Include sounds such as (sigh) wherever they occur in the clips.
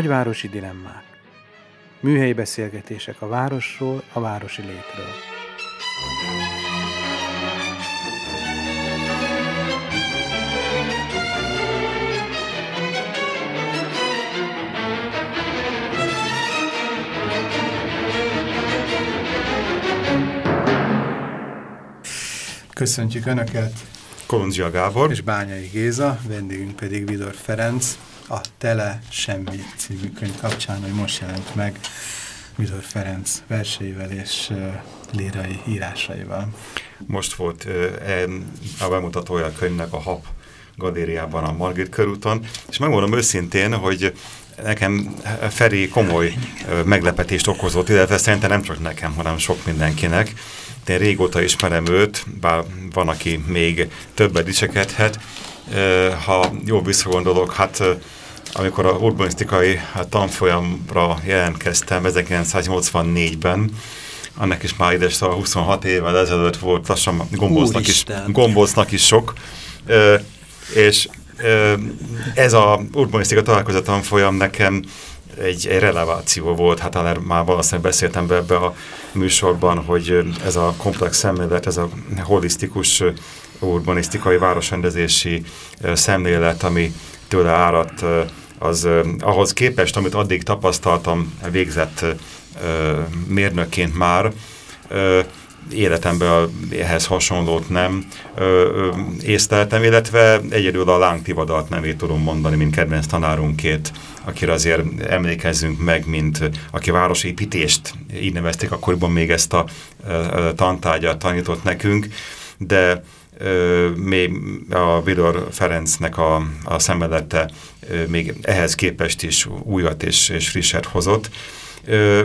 Nagyvárosi dilemmák. Műhelyi beszélgetések a városról, a városi létről. Köszöntjük Önöket! Kolundzsia Gábor és Bányai Géza, vendégünk pedig Vidor Ferenc, a Tele Semmi című könyv kapcsán, hogy most jelent meg Vidor Ferenc verseivel és lírai írásaival. Most volt uh, a bemutatója a könyvnek a HAP galériában a Margit körúton, és megmondom őszintén, hogy nekem Feri komoly meglepetést okozott, illetve szerintem nem csak nekem, hanem sok mindenkinek. Én régóta ismerem őt, bár van, aki még többet dicsekedhet. Ha jól visszagondolok, hát amikor a urbanisztikai tanfolyamra jelentkeztem 1984-ben, annak is már ides 26 évvel ezelőtt volt, lassan gombóznak is, gombóznak is sok, és ez a urbanisztika találkozó tanfolyam nekem egy, egy releváció volt, hát már valószínűleg beszéltem be ebbe a műsorban, hogy ez a komplex szemlélet, ez a holisztikus urbanisztikai városrendezési szemlélet, ami tőle áradt, az ahhoz képest, amit addig tapasztaltam végzett mérnökként már, életemben ehhez hasonlót nem ö, ö, észleltem, illetve egyedül a lángtivadalt nevét tudom mondani, mint kedvenc tanárunkét, akire azért emlékezzünk meg, mint aki városépítést, így nevezték akkoriban még ezt a ö, tantárgyat tanított nekünk, de ö, még a Vidor Ferencnek a, a szemmelete ö, még ehhez képest is újat és, és frisset hozott,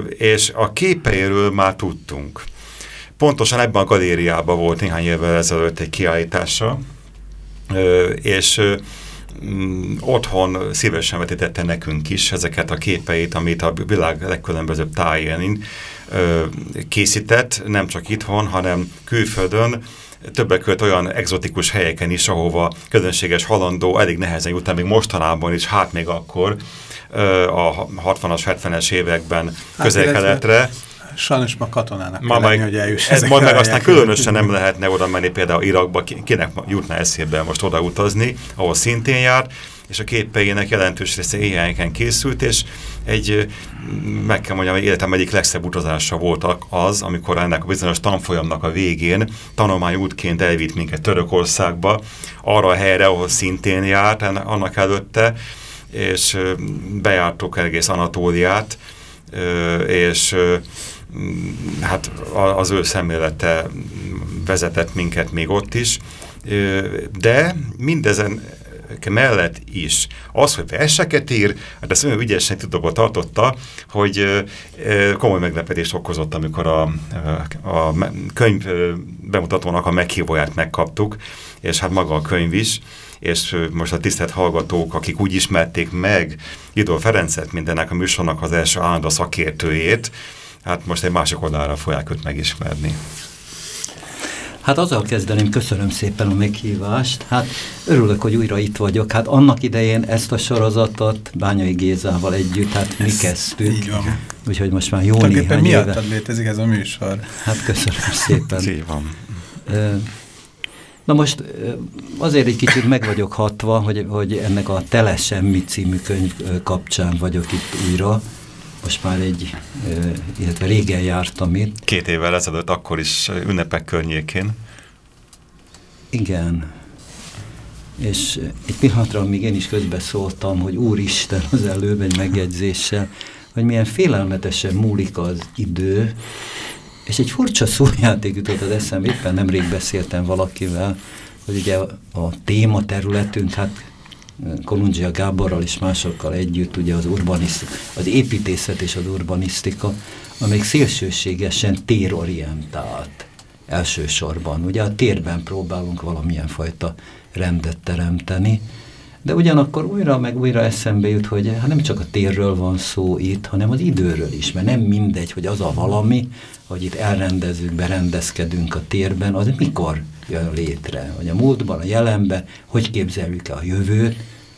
és a képeiről már tudtunk. Pontosan ebben a galériában volt néhány évvel ezelőtt egy kiállítása, és mm, otthon szívesen vetítette nekünk is ezeket a képeit, amit a világ legkülönbözőbb tájén készített, nem csak itthon, hanem külföldön, többek között olyan egzotikus helyeken is, ahova közönséges halandó elég nehezen jut még mostanában is, hát még akkor a 60-as, 70-es években hát, közel-keletre. Sajnos ma katonának ma kell lenni, hogy eljuss ez Majd meg aztán különösen nem lehetne oda menni például Irakba, kinek jutna eszébe most oda utazni, ahol szintén jár, és a képeinek jelentős része éjjelken készült, és egy, meg kell mondjam, hogy életem egyik legszebb utazása volt az, amikor ennek a bizonyos tanfolyamnak a végén tanulmányútként elvitt minket Törökországba, arra a helyre, ahol szintén járt annak előtte, és bejártuk egész Anatóliát, és hát az ő szemlélete vezetett minket még ott is, de mindezen mellett is. Az, hogy verseket ír, hát ezt olyan ügyesen titokba tartotta, hogy komoly meglepetést okozott, amikor a, a könyv bemutatónak a meghívóját megkaptuk, és hát maga a könyv is, és most a tisztelt hallgatók, akik úgy ismerték meg Idol Ferencet, mindennek a műsornak az első állandó szakértőjét, hát most egy másik oldalra fogják őt megismerni. Hát azzal kezdeném, köszönöm szépen a meghívást. Hát örülök, hogy újra itt vagyok. Hát annak idején ezt a sorozatot Bányai Gézával együtt, hát mi kezdtük. Így van. Úgyhogy most már jó néhány éve. miattad létezik ez a műsor. Hát köszönöm szépen. Így van. Na most azért egy kicsit meg vagyok hatva, hogy, hogy ennek a Tele Semmi című könyv kapcsán vagyok itt újra most már egy, illetve régen jártam itt. Két évvel ezelőtt, akkor is ünnepek környékén. Igen. És egy pillanatra még én is közbeszóltam, hogy Úristen az előbb egy megjegyzéssel, hogy milyen félelmetesen múlik az idő, és egy furcsa szójáték jutott az eszembe, éppen nemrég beszéltem valakivel, hogy ugye a téma területünk, hát Kolundzsia Gáborral és másokkal együtt ugye az urbanisztika, az építészet és az urbanisztika, amelyik szélsőségesen térorientált elsősorban. Ugye a térben próbálunk valamilyen fajta rendet teremteni, de ugyanakkor újra meg újra eszembe jut, hogy hát nem csak a térről van szó itt, hanem az időről is, mert nem mindegy, hogy az a valami, hogy itt elrendezünk, berendezkedünk a térben, az mikor jön létre, hogy a múltban, a jelenben, hogy képzeljük el a jövőt,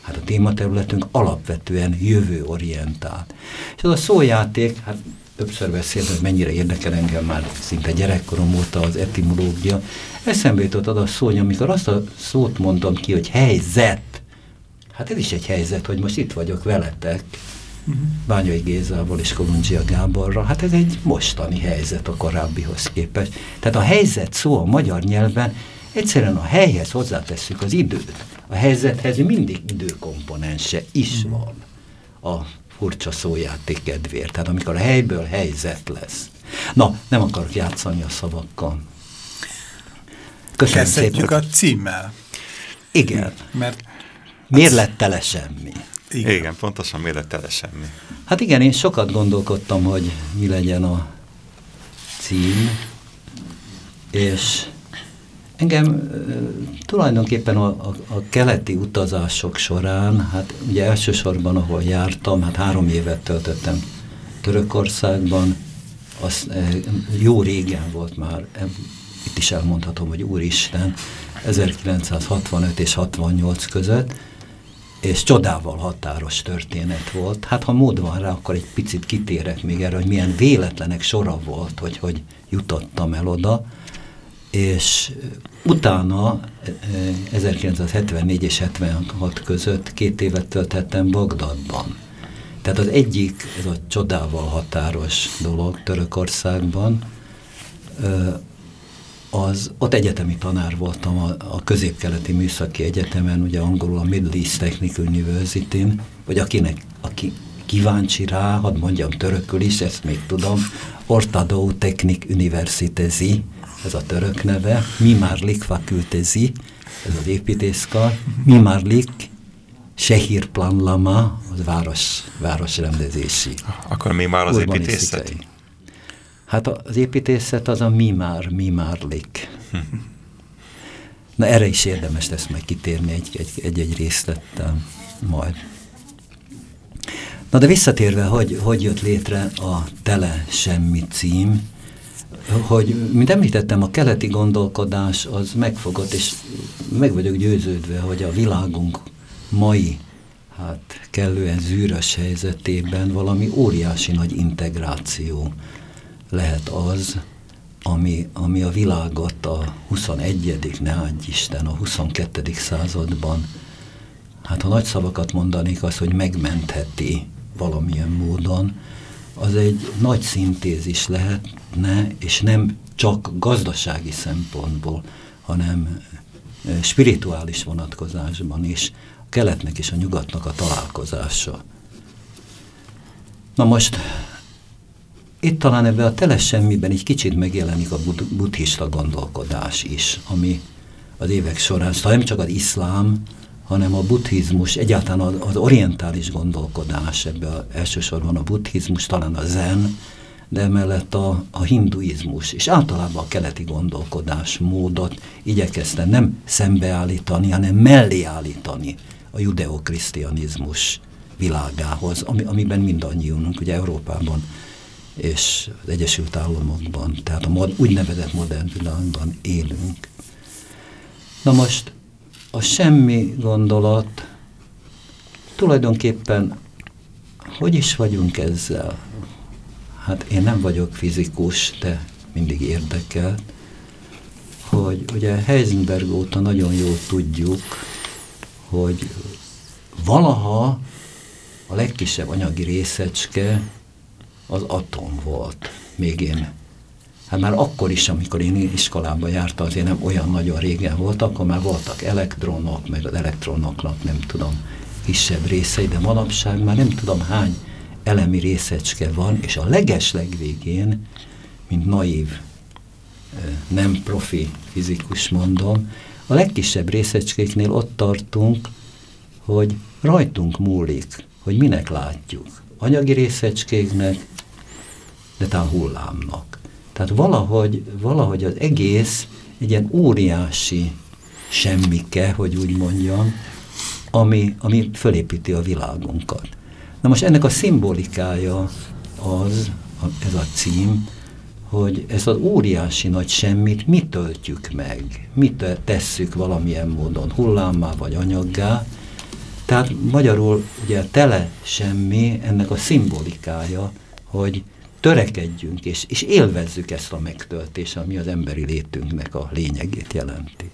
Hát a tématerületünk alapvetően jövőorientált. És az a szójáték, hát többször beszélt, hogy mennyire érdekel engem már szinte gyerekkorom óta az etimológia. Eszembe jutott az a szó, hogy amikor azt a szót mondom ki, hogy helyzet, hát ez is egy helyzet, hogy most itt vagyok veletek, uh-huh. Bányai Gézával és Kolundzsia Gáborra, hát ez egy mostani helyzet a korábbihoz képest. Tehát a helyzet szó a magyar nyelven egyszerűen a helyhez hozzátesszük az időt. A helyzethez mindig időkomponense is uh-huh. van a furcsa szójáték kedvéért. Tehát amikor a helyből helyzet lesz. Na, nem akarok játszani a szavakkal. Köszönöm Kezdhetjük szépen. a címmel. Igen. Mert Miért lett tele semmi? Igen. igen, pontosan miért lett tele semmi. Hát igen, én sokat gondolkodtam, hogy mi legyen a cím, és engem tulajdonképpen a, a, a keleti utazások során, hát ugye elsősorban, ahol jártam, hát három évet töltöttem Törökországban, az jó régen volt már, itt is elmondhatom, hogy Úristen, 1965 és 68 között, és csodával határos történet volt. Hát ha mód van rá, akkor egy picit kitérek még erre, hogy milyen véletlenek sora volt, hogy hogy jutottam el oda, és utána 1974 és 76 között két évet töltettem Bagdadban. Tehát az egyik, ez a csodával határos dolog Törökországban, az, ott egyetemi tanár voltam a, a Közép-Keleti Műszaki Egyetemen, ugye angolul a Middle East Technical university vagy akinek, aki kíváncsi rá, hadd mondjam törökül is, ezt még tudom, Ortadó Technik Universitezi, ez a török neve, Mimarlik Fakultezi, ez az építészkar, Mimarlik Sehir Planlama, az város, városrendezési. Akkor mi már az építészet? Hát az építészet az a mimár, mimárlik. Na erre is érdemes lesz majd kitérni egy-egy egy, részlettel majd. Na de visszatérve, hogy hogy jött létre a Tele Semmi cím, hogy, mint említettem, a keleti gondolkodás az megfogott, és meg vagyok győződve, hogy a világunk mai, hát kellően zűrös helyzetében valami óriási nagy integráció lehet az, ami, ami a világot a 21. ne adj Isten, a 22. században, hát ha nagy szavakat mondanék, az, hogy megmentheti valamilyen módon, az egy nagy szintézis lehetne, és nem csak gazdasági szempontból, hanem spirituális vonatkozásban is, a keletnek és a nyugatnak a találkozása. Na most itt talán ebben a teles semmiben egy kicsit megjelenik a bud buddhista gondolkodás is, ami az évek során, szóval nem csak az iszlám, hanem a buddhizmus, egyáltalán az, orientális gondolkodás, ebben elsősorban a buddhizmus, talán a zen, de emellett a, a hinduizmus, és általában a keleti gondolkodás módot igyekezte nem szembeállítani, hanem mellé állítani a judeokrisztianizmus világához, ami, amiben mindannyiunk, ugye Európában és az Egyesült Államokban, tehát a mod, úgynevezett modern világban élünk. Na most a semmi gondolat tulajdonképpen hogy is vagyunk ezzel? Hát én nem vagyok fizikus, de mindig érdekel, hogy ugye Heisenberg óta nagyon jól tudjuk, hogy valaha a legkisebb anyagi részecske az atom volt. Még én, hát már akkor is, amikor én iskolába jártam, azért nem olyan nagyon régen volt, akkor már voltak elektronok, meg az elektronoknak nem tudom, kisebb részei, de manapság már nem tudom hány elemi részecske van, és a leges legvégén, mint naív, nem profi fizikus mondom, a legkisebb részecskéknél ott tartunk, hogy rajtunk múlik, hogy minek látjuk. Anyagi részecskéknek, de talán hullámnak. Tehát valahogy, valahogy az egész egy ilyen óriási semmike, hogy úgy mondjam, ami, ami fölépíti a világunkat. Na most ennek a szimbolikája az, ez a cím, hogy ez az óriási nagy semmit mit töltjük meg, mit tesszük valamilyen módon hullámmá vagy anyaggá, Tehát magyarul ugye tele semmi ennek a szimbolikája, hogy törekedjünk és, és élvezzük ezt a megtöltést, ami az emberi létünknek a lényegét jelenti.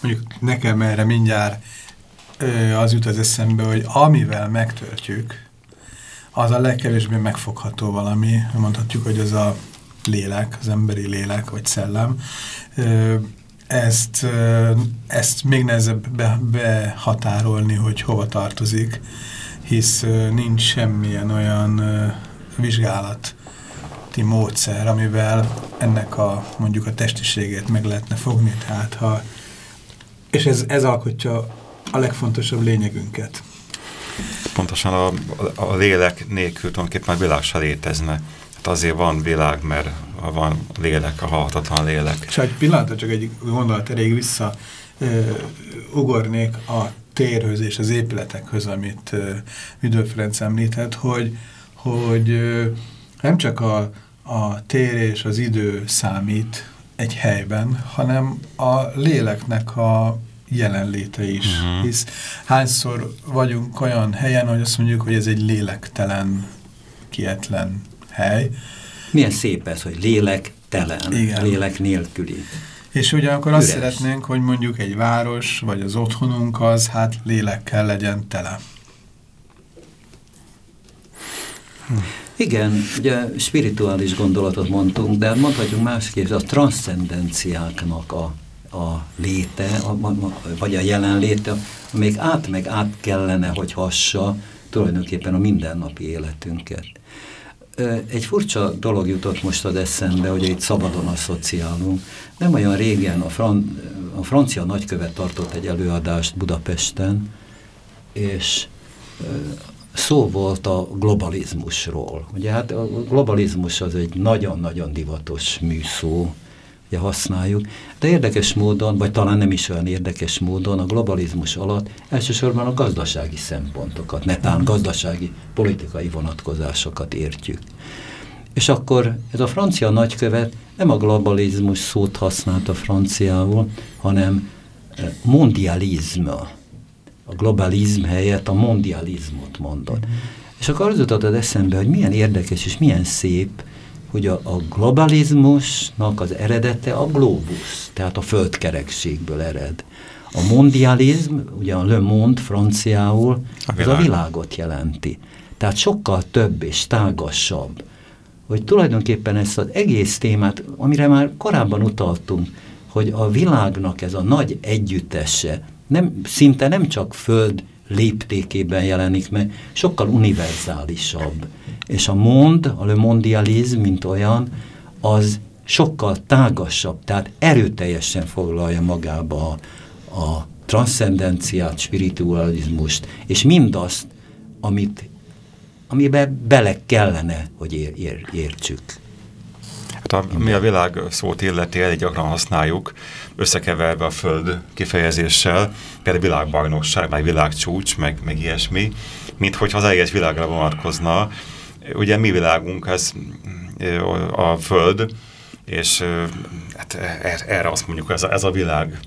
Mondjuk nekem erre mindjárt az jut az eszembe, hogy amivel megtöltjük, az a legkevésbé megfogható valami, mondhatjuk, hogy az a lélek, az emberi lélek vagy szellem. Ezt, ezt még nehezebb be, behatárolni, hogy hova tartozik, hisz nincs semmilyen olyan ö, vizsgálat, módszer, amivel ennek a mondjuk a testiségét meg lehetne fogni. Tehát ha, és ez, ez alkotja a legfontosabb lényegünket. Pontosan a, a lélek nélkül tulajdonképpen a világ se létezne. Hát azért van világ, mert van lélek, a halhatatlan lélek. És egy pillanatra csak egy gondolat elég vissza uh, ugornék a térhöz és az épületekhöz, amit Vidő Ferenc említett, hogy, hogy uh, nem csak a, a tér és az idő számít egy helyben, hanem a léleknek a jelenléte is. Uh -huh. Hisz hányszor vagyunk olyan helyen, hogy azt mondjuk, hogy ez egy lélektelen, kietlen hely. Milyen szép ez, hogy lélektelen, Igen. lélek nélküli. És ugyanakkor Üres. azt szeretnénk, hogy mondjuk egy város, vagy az otthonunk az, hát lélekkel legyen tele. Hm. Igen, ugye spirituális gondolatot mondtunk, de mondhatjuk másképp, a transzcendenciáknak a, a léte, a, vagy a jelenléte, még át meg át kellene, hogy hassa tulajdonképpen a mindennapi életünket. Egy furcsa dolog jutott most az eszembe, hogy itt szabadon asszociálunk. Nem olyan régen a, fran a francia nagykövet tartott egy előadást Budapesten, és szó volt a globalizmusról. Ugye hát a globalizmus az egy nagyon-nagyon divatos műszó, ugye használjuk, de érdekes módon, vagy talán nem is olyan érdekes módon a globalizmus alatt elsősorban a gazdasági szempontokat, netán gazdasági, politikai vonatkozásokat értjük. És akkor ez a francia nagykövet nem a globalizmus szót használta franciául, hanem eh, mondializma, a globalizm helyett a mondializmot mondod. Mm. És akkor az jutott az eszembe, hogy milyen érdekes és milyen szép, hogy a, a globalizmusnak az eredete a globus, tehát a földkerekségből ered. A mondializm, ugye a Le Monde franciául, a az a világot jelenti. Tehát sokkal több és tágasabb. Hogy tulajdonképpen ezt az egész témát, amire már korábban utaltunk, hogy a világnak ez a nagy együttese, nem, szinte nem csak föld léptékében jelenik meg, sokkal univerzálisabb. És a mond, a le mondializm, mint olyan, az sokkal tágasabb, tehát erőteljesen foglalja magába a, a transzcendenciát, spiritualizmust, és mindazt, amit, amiben bele kellene, hogy ér, ér, értsük. Hát a, mi a világ szót illeti, elég gyakran használjuk, összekeverve a föld kifejezéssel, például világbajnokság, meg világcsúcs, meg, meg ilyesmi, mint hogyha az egész világra vonatkozna. Ugye mi világunk, ez a föld, és hát er, erre azt mondjuk, ez a, ez a világ.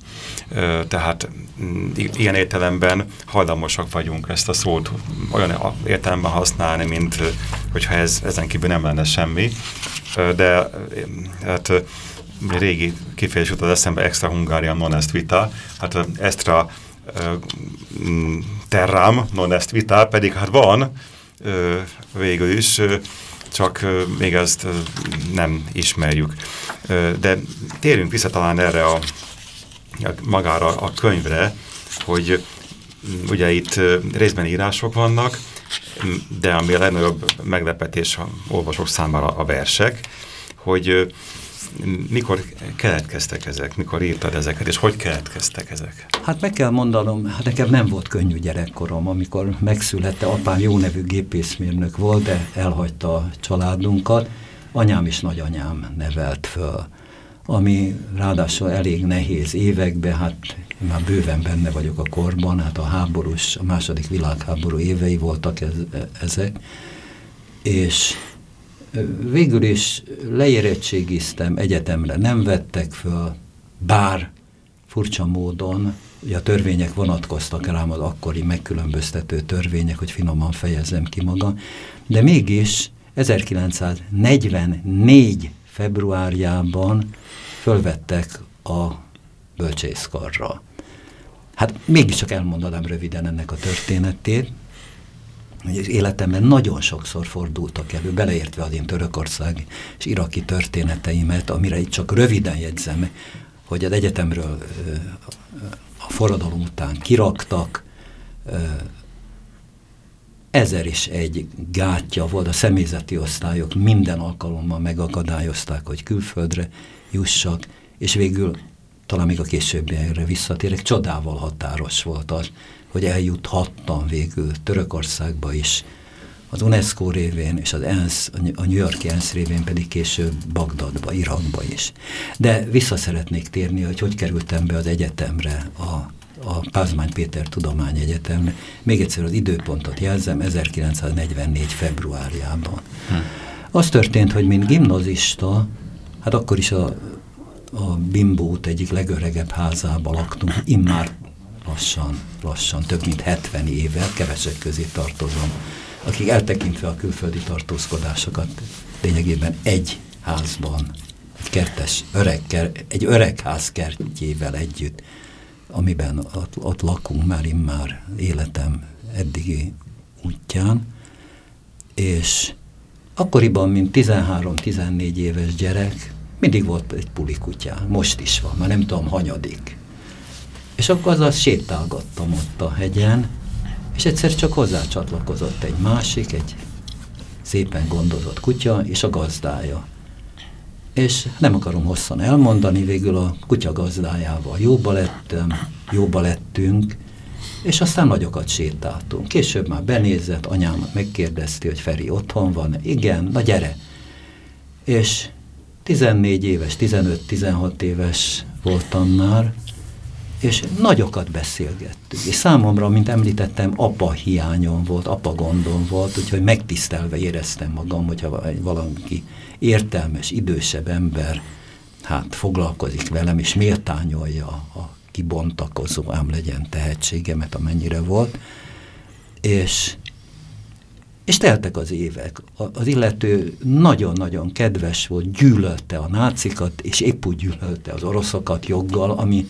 Tehát ilyen értelemben hajlamosak vagyunk ezt a szót olyan értelemben használni, mint hogyha ez, ezen kívül nem lenne semmi. De hát régi kifejezés jutott eszembe extra Hungária non est vita, hát extra terram non est vita, pedig hát van végül is, csak még ezt nem ismerjük. De térjünk vissza talán erre a, magára a könyvre, hogy ugye itt részben írások vannak, de ami a legnagyobb meglepetés a olvasók számára a versek, hogy mikor keletkeztek ezek, mikor írtad ezeket, és hogy keletkeztek ezek? Hát meg kell mondanom, hát nekem nem volt könnyű gyerekkorom, amikor megszülette, apám jó nevű gépészmérnök volt, de elhagyta a családunkat, anyám is nagyanyám nevelt föl, ami ráadásul elég nehéz években, hát már bőven benne vagyok a korban, hát a háborús, a második világháború évei voltak ez, ezek, és végül is leérettségiztem egyetemre, nem vettek föl, bár furcsa módon ugye a törvények vonatkoztak rám, az akkori megkülönböztető törvények, hogy finoman fejezzem ki magam, de mégis 1944 februárjában fölvettek a bölcsészkarra. Hát mégiscsak elmondanám röviden ennek a történetét, az életemben nagyon sokszor fordultak elő, beleértve az én Törökország és iraki történeteimet, amire itt csak röviden jegyzem, hogy az egyetemről a forradalom után kiraktak, ezer is egy gátja volt, a személyzeti osztályok minden alkalommal megakadályozták, hogy külföldre jussak, és végül talán még a későbbiekre visszatérek, csodával határos volt az, hogy eljuthattam végül Törökországba is, az UNESCO révén és az ENSZ, a New Yorki ENSZ révén pedig később Bagdadba, Irakba is. De vissza szeretnék térni, hogy hogy kerültem be az egyetemre, a, a Pázmány Péter Tudományegyetemre. Még egyszer az időpontot jelzem, 1944. februárjában. Hm. Az történt, hogy mint gimnazista, hát akkor is a, a Bimbót egyik legöregebb házában laktunk, immár lassan, lassan, több mint 70 éve, kevesek közé tartozom akik eltekintve a külföldi tartózkodásokat lényegében egy házban, egy kertes, öreg, egy öreg ház kertjével együtt, amiben ott, ott lakunk már immár életem eddigi útján, és akkoriban, mint 13-14 éves gyerek, mindig volt egy pulikutyám, most is van, már nem tudom, hanyadik. És akkor azzal sétálgattam ott a hegyen, és egyszer csak hozzácsatlakozott egy másik, egy szépen gondozott kutya, és a gazdája. És nem akarom hosszan elmondani, végül a kutya gazdájával jóba lettem, jóba lettünk, és aztán nagyokat sétáltunk. Később már benézett, anyám megkérdezte, hogy Feri otthon van. Igen, na gyere. És 14 éves, 15-16 éves voltam már, és nagyokat beszélgettünk. És számomra, mint említettem, apa hiányom volt, apa gondom volt, úgyhogy megtisztelve éreztem magam, hogyha valaki értelmes, idősebb ember hát foglalkozik velem, és méltányolja a kibontakozó, ám legyen tehetségemet, amennyire volt. És, és teltek az évek. Az illető nagyon-nagyon kedves volt, gyűlölte a nácikat, és épp úgy gyűlölte az oroszokat joggal, ami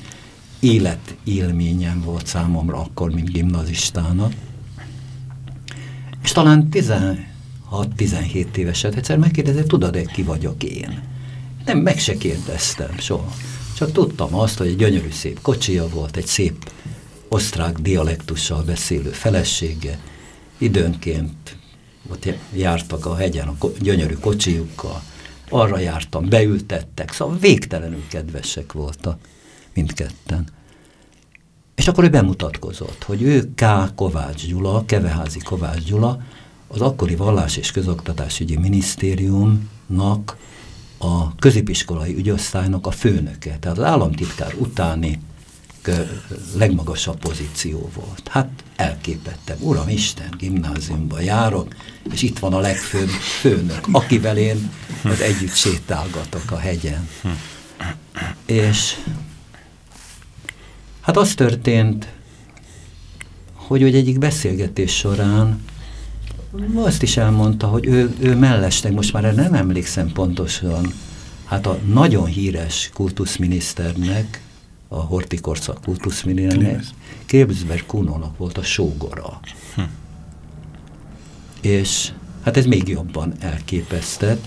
életélményem volt számomra akkor, mint gimnazistának. És talán 16-17 éveset egyszer megkérdezett, tudod-e, ki vagyok én? Nem, meg se kérdeztem soha. Csak tudtam azt, hogy egy gyönyörű szép kocsija volt, egy szép osztrák dialektussal beszélő felesége, időnként ott jártak a hegyen a gyönyörű kocsijukkal, arra jártam, beültettek, szóval végtelenül kedvesek voltak mindketten. És akkor ő bemutatkozott, hogy ő K. Kovács Gyula, Keveházi Kovács Gyula, az akkori Vallás és Közoktatásügyi Minisztériumnak a középiskolai ügyosztálynak a főnöke, tehát az államtitkár utáni legmagasabb pozíció volt. Hát elképettem, Uram Isten, gimnáziumba járok, és itt van a legfőbb főnök, akivel én az együtt sétálgatok a hegyen. És Hát az történt, hogy, hogy egyik beszélgetés során azt is elmondta, hogy ő, ő mellesleg, most már nem emlékszem pontosan, hát a nagyon híres kultuszminiszternek, a hortikorszak kultuszminiszternek, Kébzber Kunónak volt a sógora. Hm. És hát ez még jobban elképesztett.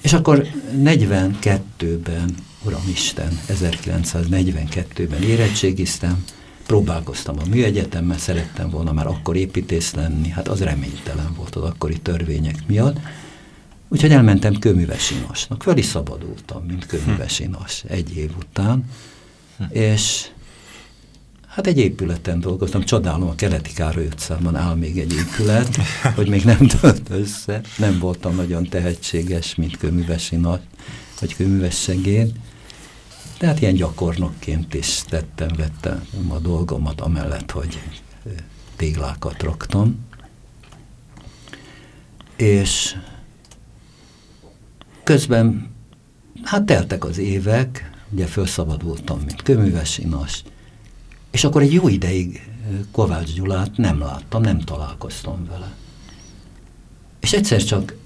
És akkor 42-ben Uramisten, 1942-ben érettségiztem, próbálkoztam a műegyetemmel, szerettem volna már akkor építész lenni, hát az reménytelen volt az akkori törvények miatt, úgyhogy elmentem kőművesinasnak, föl is szabadultam, mint kőművesinas egy év után, és hát egy épületen dolgoztam, csodálom, a keleti Károly utcában áll még egy épület, hogy még nem tölt össze, nem voltam nagyon tehetséges, mint kőművesinas, vagy kőműves segéd, tehát ilyen gyakornokként is tettem, vettem a dolgomat amellett, hogy téglákat raktam. És közben, hát teltek az évek, ugye felszabadultam, mint köműves inas, És akkor egy jó ideig Kovács Gyulát nem láttam, nem találkoztam vele. És egyszer csak,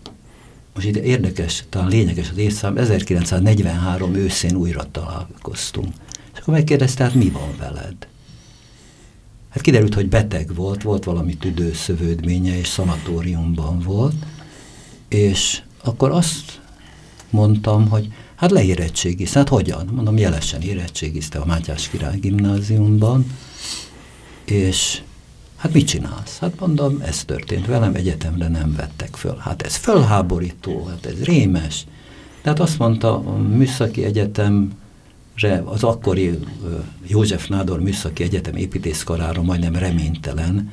most itt érdekes, talán lényeges az évszám, 1943 őszén újra találkoztunk. És akkor megkérdezte, hát mi van veled? Hát kiderült, hogy beteg volt, volt valami tüdőszövődménye, és szanatóriumban volt, és akkor azt mondtam, hogy hát leérettségiz. Hát hogyan? Mondom, jelesen érettségizte a Mátyás Király gimnáziumban, és hát mit csinálsz? Hát mondom, ez történt velem, egyetemre nem vettek föl. Hát ez fölháborító, hát ez rémes. Tehát azt mondta a Műszaki Egyetemre, az akkori József Nádor Műszaki Egyetem építészkarára majdnem reménytelen,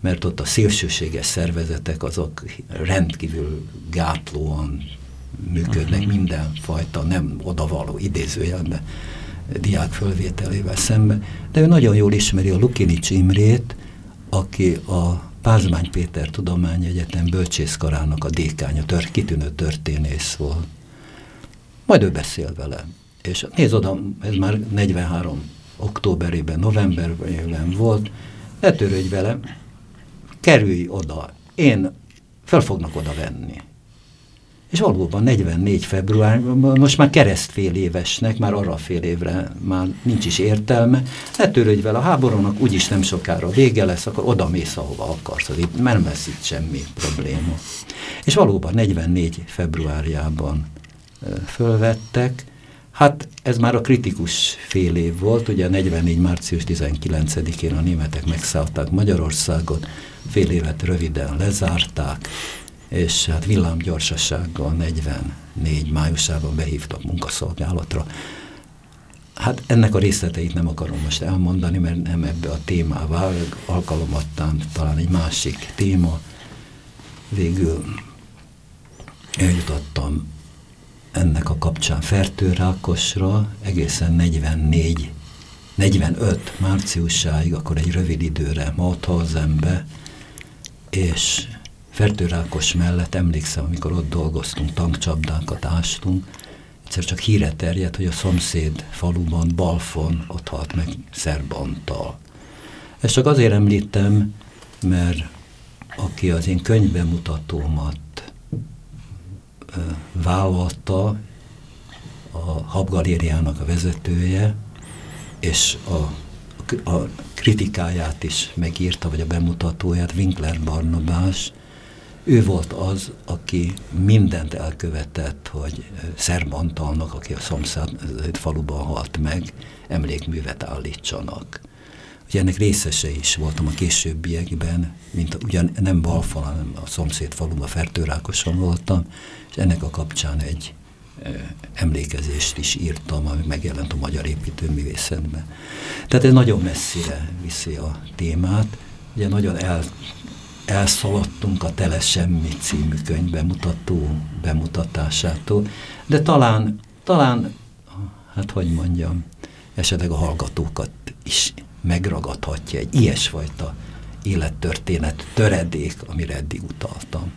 mert ott a szélsőséges szervezetek azok rendkívül gátlóan működnek, mhm. mindenfajta nem odavaló idézőjelben diák fölvételével szemben, de ő nagyon jól ismeri a Lukinics Imrét, aki a Pázmány Péter Tudományegyetem bölcsészkarának a dékánya, tör, kitűnő történész volt. Majd ő beszél vele. És nézd oda, ez már 43 októberében, novemberben volt, ne törődj vele, kerülj oda, én fel fognak oda venni. És valóban 44 február, most már keresztfél évesnek, már arra fél évre már nincs is értelme. Ne törődj vele, a háborúnak úgyis nem sokára vége lesz, akkor oda mész, ahova akarsz, itt nem lesz itt semmi probléma. És valóban 44 februárjában fölvettek, Hát ez már a kritikus fél év volt, ugye 44. március 19-én a németek megszállták Magyarországot, fél évet röviden lezárták, és hát villámgyorsasággal 44 májusában behívtak munkaszolgálatra. Hát ennek a részleteit nem akarom most elmondani, mert nem ebbe a témával, alkalomattán talán egy másik téma. Végül eljutottam ennek a kapcsán Fertőrákosra egészen 44, 45 márciusáig, akkor egy rövid időre Mauthausenbe, és Fertőrákos mellett emlékszem, amikor ott dolgoztunk, tankcsapdákat ástunk, egyszer csak híre terjedt, hogy a szomszéd faluban, Balfon ott halt meg szerbantal. Ezt csak azért említem, mert aki az én könyvbemutatómat vállalta, a Habgalériának a vezetője, és a, a kritikáját is megírta, vagy a bemutatóját, Winkler Barnabás, ő volt az, aki mindent elkövetett, hogy Szerb Antalnak, aki a szomszéd faluban halt meg, emlékművet állítsanak. Ugye ennek részese is voltam a későbbiekben, mint ugyan nem Balfal, hanem a szomszéd faluban Fertőrákoson voltam, és ennek a kapcsán egy e, emlékezést is írtam, ami megjelent a magyar építőművészetben. Tehát ez nagyon messzire viszi a témát, ugye nagyon el, elszaladtunk a Tele Semmi című könyv bemutató bemutatásától, de talán, talán, hát hogy mondjam, esetleg a hallgatókat is megragadhatja egy ilyesfajta élettörténet töredék, amire eddig utaltam.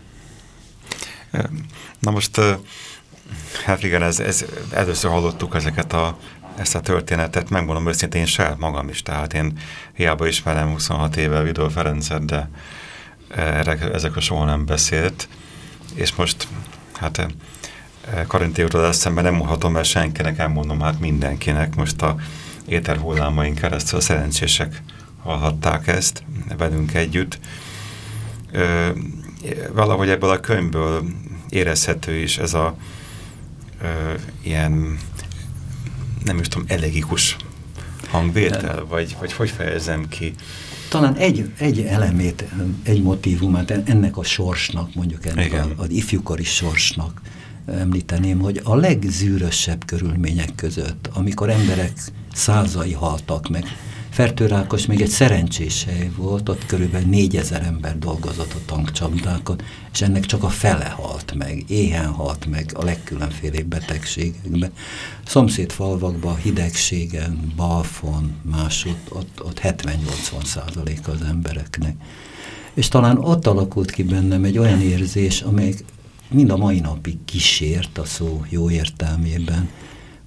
Na most, hát igen, ez, ez, először hallottuk ezeket a, ezt a történetet, megmondom őszintén, én saját magam is, tehát én hiába ismerem 26 éve Vidó Ferencet, de erre, ezekről soha nem beszélt, és most hát Karinti úrral szemben nem mondhatom el senkinek, elmondom hát mindenkinek, most a éterhullámaink keresztül a szerencsések hallhatták ezt velünk együtt. Ö, valahogy ebből a könyvből érezhető is ez a ö, ilyen, nem is tudom, elegikus hangvétel, vagy, vagy hogy fejezem ki? Talán egy, egy elemét, egy motivumát ennek a sorsnak, mondjuk ennek a, az ifjúkori sorsnak említeném, hogy a legzűrösebb körülmények között, amikor emberek százai haltak meg, Fertőrákos még egy szerencsés hely volt, ott körülbelül négyezer ember dolgozott a tankcsapdákon, és ennek csak a fele halt meg, éhen halt meg a legkülönfélébb betegségekben. Szomszéd falvakban, hidegségen, balfon, másod, ott, ott 70-80 százaléka az embereknek. És talán ott alakult ki bennem egy olyan érzés, amely mind a mai napig kísért a szó jó értelmében,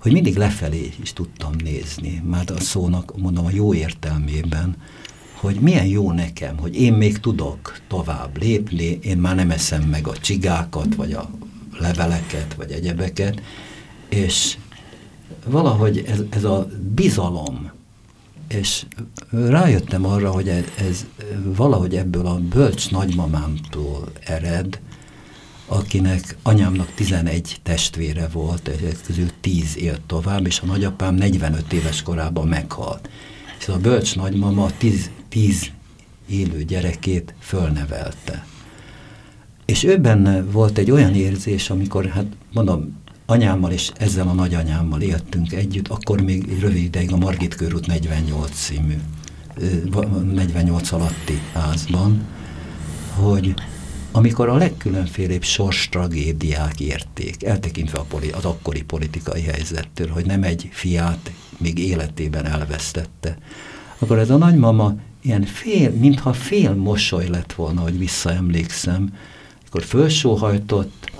hogy mindig lefelé is tudtam nézni, már a szónak mondom a jó értelmében, hogy milyen jó nekem, hogy én még tudok tovább lépni, én már nem eszem meg a csigákat, vagy a leveleket, vagy egyebeket, és valahogy ez, ez a bizalom, és rájöttem arra, hogy ez, ez valahogy ebből a bölcs nagymamámtól ered, akinek anyámnak 11 testvére volt, ezek közül 10 élt tovább, és a nagyapám 45 éves korában meghalt. És a bölcs nagymama 10, 10 élő gyerekét fölnevelte. És ő benne volt egy olyan érzés, amikor, hát mondom, anyámmal és ezzel a nagyanyámmal éltünk együtt, akkor még rövid ideig a Margit körút 48 című, 48 alatti házban, hogy amikor a legkülönfélébb sors tragédiák érték, eltekintve a poli, az akkori politikai helyzettől, hogy nem egy fiát még életében elvesztette, akkor ez a nagymama ilyen fél, mintha fél mosoly lett volna, hogy visszaemlékszem, akkor fölsóhajtott,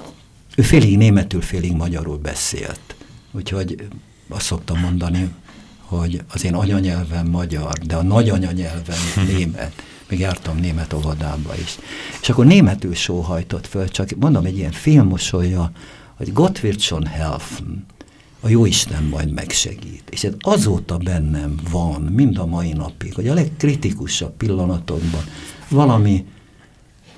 ő félig németül, félig magyarul beszélt. Úgyhogy azt szoktam mondani, hogy az én anyanyelvem magyar, de a nagyanyanyelvem (laughs) német. Még jártam német óvodába is. És akkor németül sóhajtott föl, csak mondom egy ilyen félmosolya, hogy Gott wird schon helfen, a Jóisten majd megsegít. És ez azóta bennem van, mind a mai napig, hogy a legkritikusabb pillanatokban valami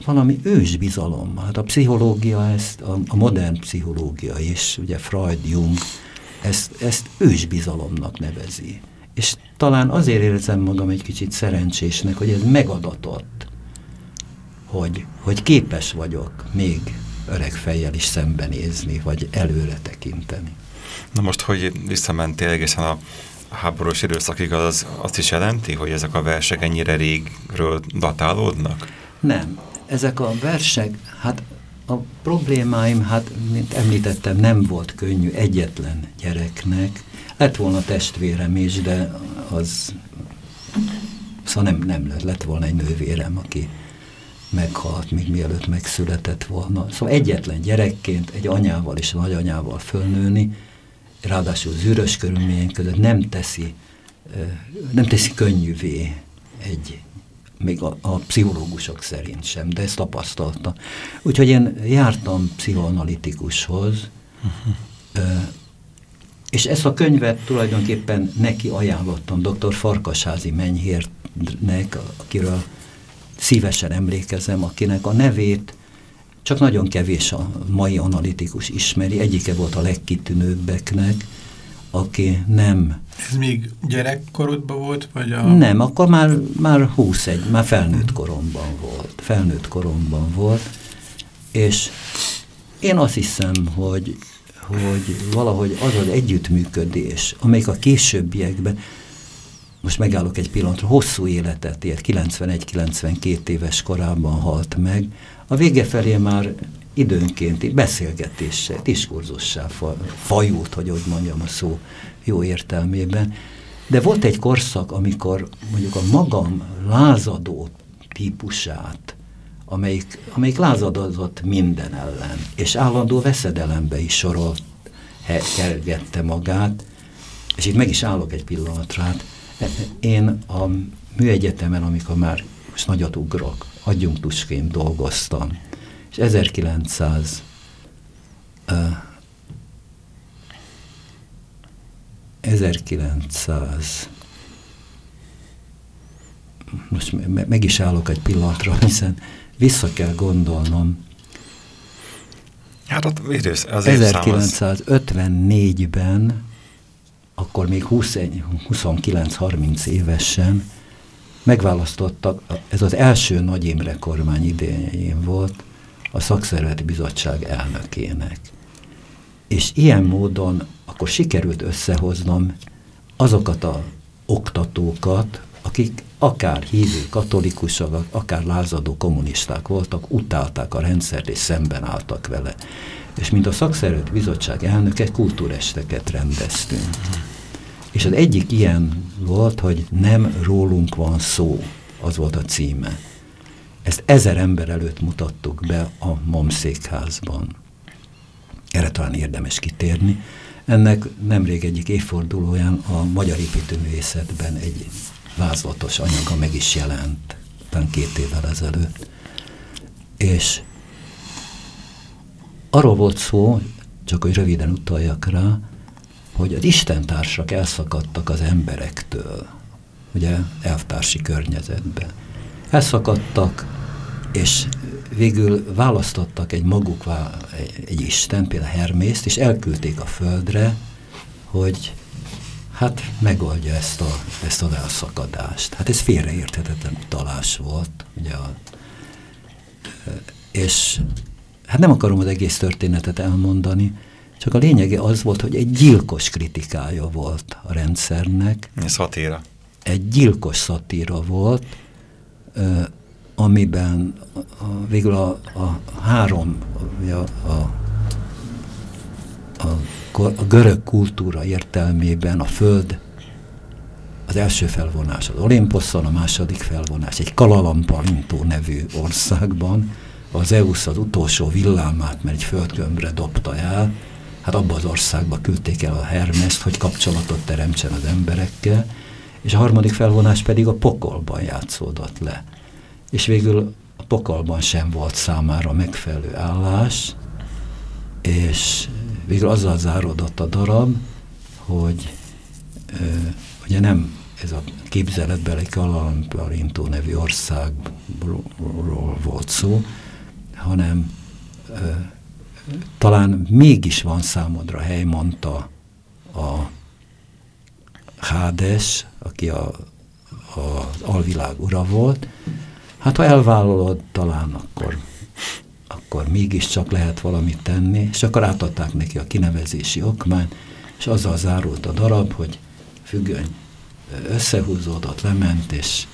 valami ősbizalom. Hát a pszichológia, ezt, a, a modern pszichológia is, ugye Freud, Jung, ezt, ezt ősbizalomnak nevezi. És talán azért érzem magam egy kicsit szerencsésnek, hogy ez megadatott, hogy, hogy képes vagyok még öreg fejjel is szembenézni, vagy előre tekinteni. Na most, hogy visszamentél egészen a háborús időszakig, az azt is jelenti, hogy ezek a versek ennyire régről datálódnak? Nem ezek a versek, hát a problémáim, hát, mint említettem, nem volt könnyű egyetlen gyereknek. Lett volna testvérem is, de az, szóval nem, nem lett, lett volna egy nővérem, aki meghalt, még mielőtt megszületett volna. Szóval egyetlen gyerekként, egy anyával és nagyanyával fölnőni, ráadásul zűrös körülmények között nem teszi, nem teszi könnyűvé egy még a, a pszichológusok szerint sem, de ezt tapasztalta. Úgyhogy én jártam pszichoanalitikushoz, uh-huh. És ezt a könyvet tulajdonképpen neki ajánlottam dr. Farkasházi Menyhérnek, akiről szívesen emlékezem, akinek a nevét csak nagyon kevés a mai analitikus ismeri, egyike volt a legkitűnőbbeknek, aki nem... Ez még gyerekkorodban volt, vagy a... Nem, akkor már, már 21, már felnőtt koromban volt. Felnőtt koromban volt, és én azt hiszem, hogy, hogy valahogy az az együttműködés, amelyik a későbbiekben, most megállok egy pillanatra, hosszú életet élt, 91-92 éves korában halt meg, a vége felé már időnkénti beszélgetéssel, diskurzussá fajult, hogy úgy mondjam a szó jó értelmében. De volt egy korszak, amikor mondjuk a magam lázadó típusát, amelyik, amelyik lázadozott minden ellen, és állandó veszedelembe is sorolt, kergette magát, és itt meg is állok egy pillanatra, hát én a műegyetemen, amikor már most nagyot ugrok, adjunktusként dolgoztam, és 1900 uh, 1900 most meg is állok egy pillanatra, hiszen vissza kell gondolnom. Hát ott az 1954-ben, akkor még 29-30 évesen megválasztottak, ez az első Nagy Imre kormány idején volt, a szakszervezeti bizottság elnökének. És ilyen módon akkor sikerült összehoznom azokat a oktatókat, akik akár hívő katolikusok, akár lázadó kommunisták voltak, utálták a rendszert és szemben álltak vele. És mint a szakszervezeti bizottság elnöke, kultúresteket rendeztünk. És az egyik ilyen volt, hogy nem rólunk van szó, az volt a címe. Ezt ezer ember előtt mutattuk be a MOM székházban. Erre talán érdemes kitérni. Ennek nemrég egyik évfordulóján a magyar építőművészetben egy vázlatos anyaga meg is jelent, talán két évvel ezelőtt. És arról volt szó, csak hogy röviden utaljak rá, hogy az istentársak elszakadtak az emberektől, ugye elvtársi környezetben. Elszakadtak, és végül választottak egy maguk, egy isten, például Hermészt, és elküldték a földre, hogy hát megoldja ezt, a, ezt az elszakadást. Hát ez félreérthetetlen utalás volt, ugye a, és hát nem akarom az egész történetet elmondani, csak a lényege az volt, hogy egy gyilkos kritikája volt a rendszernek. Szatíra. Egy gyilkos szatíra volt, amiben a, végül a, a három, a, a, a, a görög kultúra értelmében a föld az első felvonás az Olimposzon, a második felvonás egy Kalalampalintó nevű országban, az Zeus az utolsó villámát, mert egy földgömbre dobta el, hát abba az országba küldték el a Hermeszt, hogy kapcsolatot teremtsen az emberekkel, és a harmadik felvonás pedig a pokolban játszódott le. És végül a pokolban sem volt számára megfelelő állás, és végül azzal záródott a darab, hogy ö, ugye nem ez a képzeletbeli Kalamparintó nevű országról volt szó, hanem ö, talán mégis van számodra hely, mondta a Hádes, aki a, a, alvilág ura volt, hát ha elvállalod, talán akkor, akkor mégiscsak lehet valamit tenni, és akkor átadták neki a kinevezési okmányt, és azzal zárult a darab, hogy függöny összehúzódott, lement, és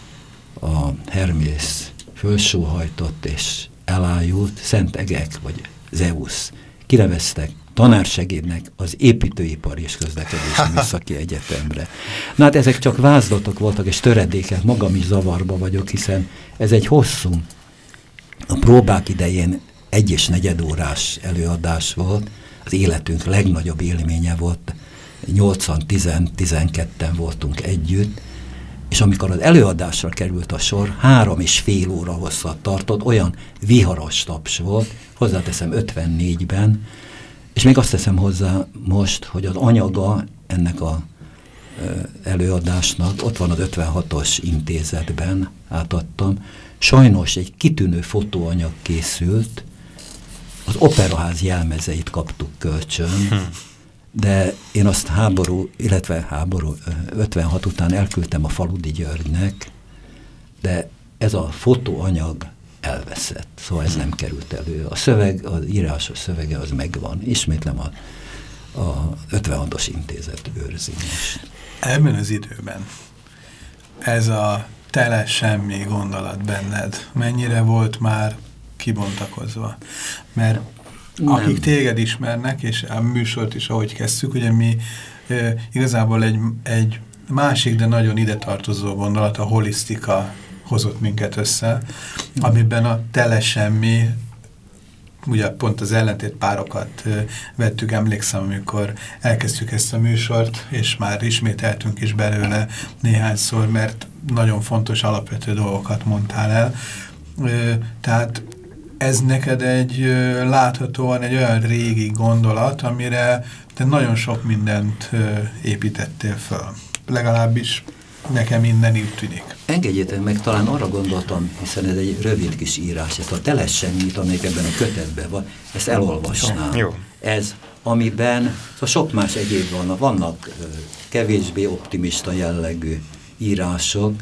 a Hermész fölsóhajtott, és elájult, Szent Egek, vagy Zeus kineveztek tanársegédnek az építőipar és közlekedési (laughs) műszaki egyetemre. Na hát ezek csak vázlatok voltak és töredékek, magam is zavarba vagyok, hiszen ez egy hosszú, a próbák idején egy és negyed órás előadás volt, az életünk legnagyobb élménye volt, 8-10-12-en voltunk együtt, és amikor az előadásra került a sor, három és fél óra hosszat tartott, olyan viharos taps volt, hozzáteszem 54-ben, és még azt teszem hozzá most, hogy az anyaga ennek a előadásnak, ott van az 56-os intézetben, átadtam, sajnos egy kitűnő fotóanyag készült, az operaház jelmezeit kaptuk kölcsön, de én azt háború, illetve háború 56 után elküldtem a Faludi Györgynek, de ez a fotóanyag elveszett, szóval ez nem került elő. A szöveg, az írásos szövege az megvan. Ismétlem a, a 56-os intézet őrzi most. Ebben az időben ez a tele semmi gondolat benned, mennyire volt már kibontakozva? Mert nem. akik téged ismernek, és a műsort is, ahogy kezdtük, ugye mi e, igazából egy, egy másik, de nagyon ide tartozó gondolat, a holisztika hozott minket össze, amiben a tele semmi, ugye pont az ellentét párokat vettük, emlékszem, amikor elkezdtük ezt a műsort, és már ismételtünk is belőle néhányszor, mert nagyon fontos, alapvető dolgokat mondtál el. Tehát ez neked egy láthatóan egy olyan régi gondolat, amire te nagyon sok mindent építettél föl. Legalábbis nekem innen így tűnik. Engedjétek meg, talán arra gondoltam, hiszen ez egy rövid kis írás, ezt a teles semmit, amelyik ebben a kötetben van, ezt elolvasnám. Jó. Ez, amiben szóval sok más egyéb vannak, vannak kevésbé optimista jellegű írások,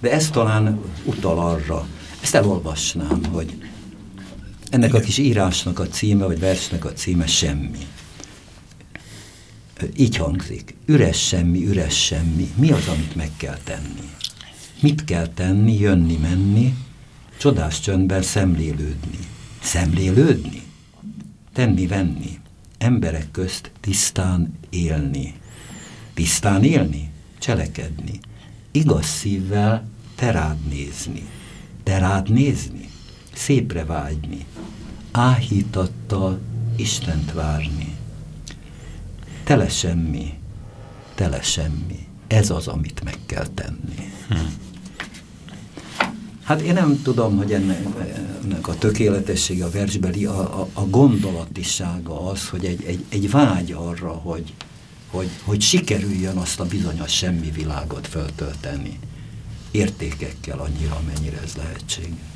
de ez talán utal arra. Ezt elolvasnám, hogy ennek Igen. a kis írásnak a címe, vagy versnek a címe semmi. Így hangzik. Üres semmi, üres semmi. Mi az, amit meg kell tenni? Mit kell tenni, jönni, menni, csodás csöndben szemlélődni. Szemlélődni? Tenni, venni. Emberek közt tisztán élni. Tisztán élni? Cselekedni. Igaz szívvel te rád nézni. Te rád nézni? Szépre vágyni áhítattal Istent várni. tele semmi, tele semmi. Ez az, amit meg kell tenni. Hmm. Hát én nem tudom, hogy ennek, ennek a tökéletessége, a versbeli, a, a, a gondolatisága az, hogy egy, egy, egy vágy arra, hogy, hogy, hogy sikerüljön azt a bizonyos semmi világot föltölteni értékekkel annyira, amennyire ez lehetséges.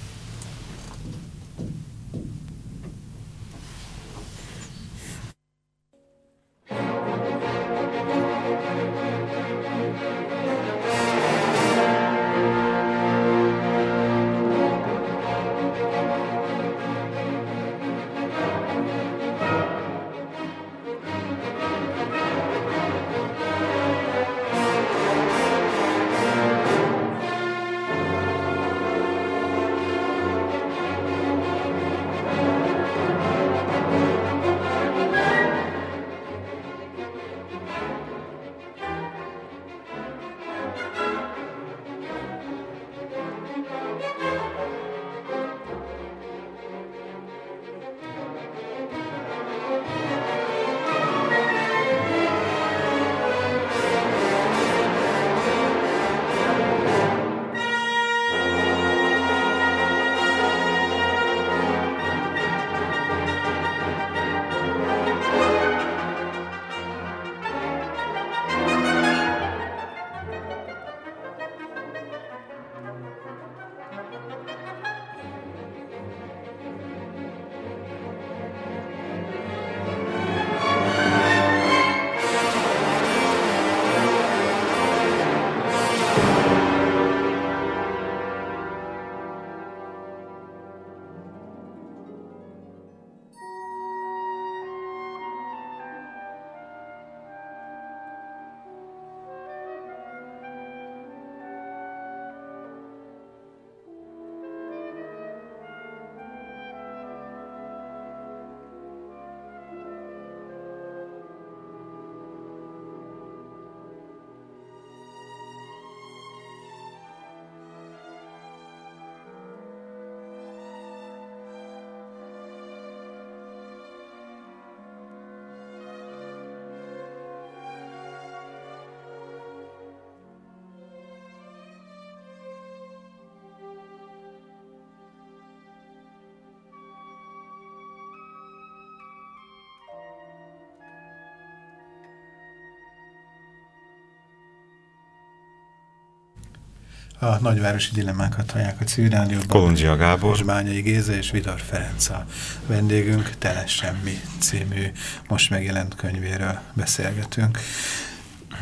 A nagyvárosi dilemmákat hallják a civil rádióban. Kolundzsia Gábor. És Bányai Géza és Vidar Ferenc a vendégünk. Tele semmi című most megjelent könyvéről beszélgetünk.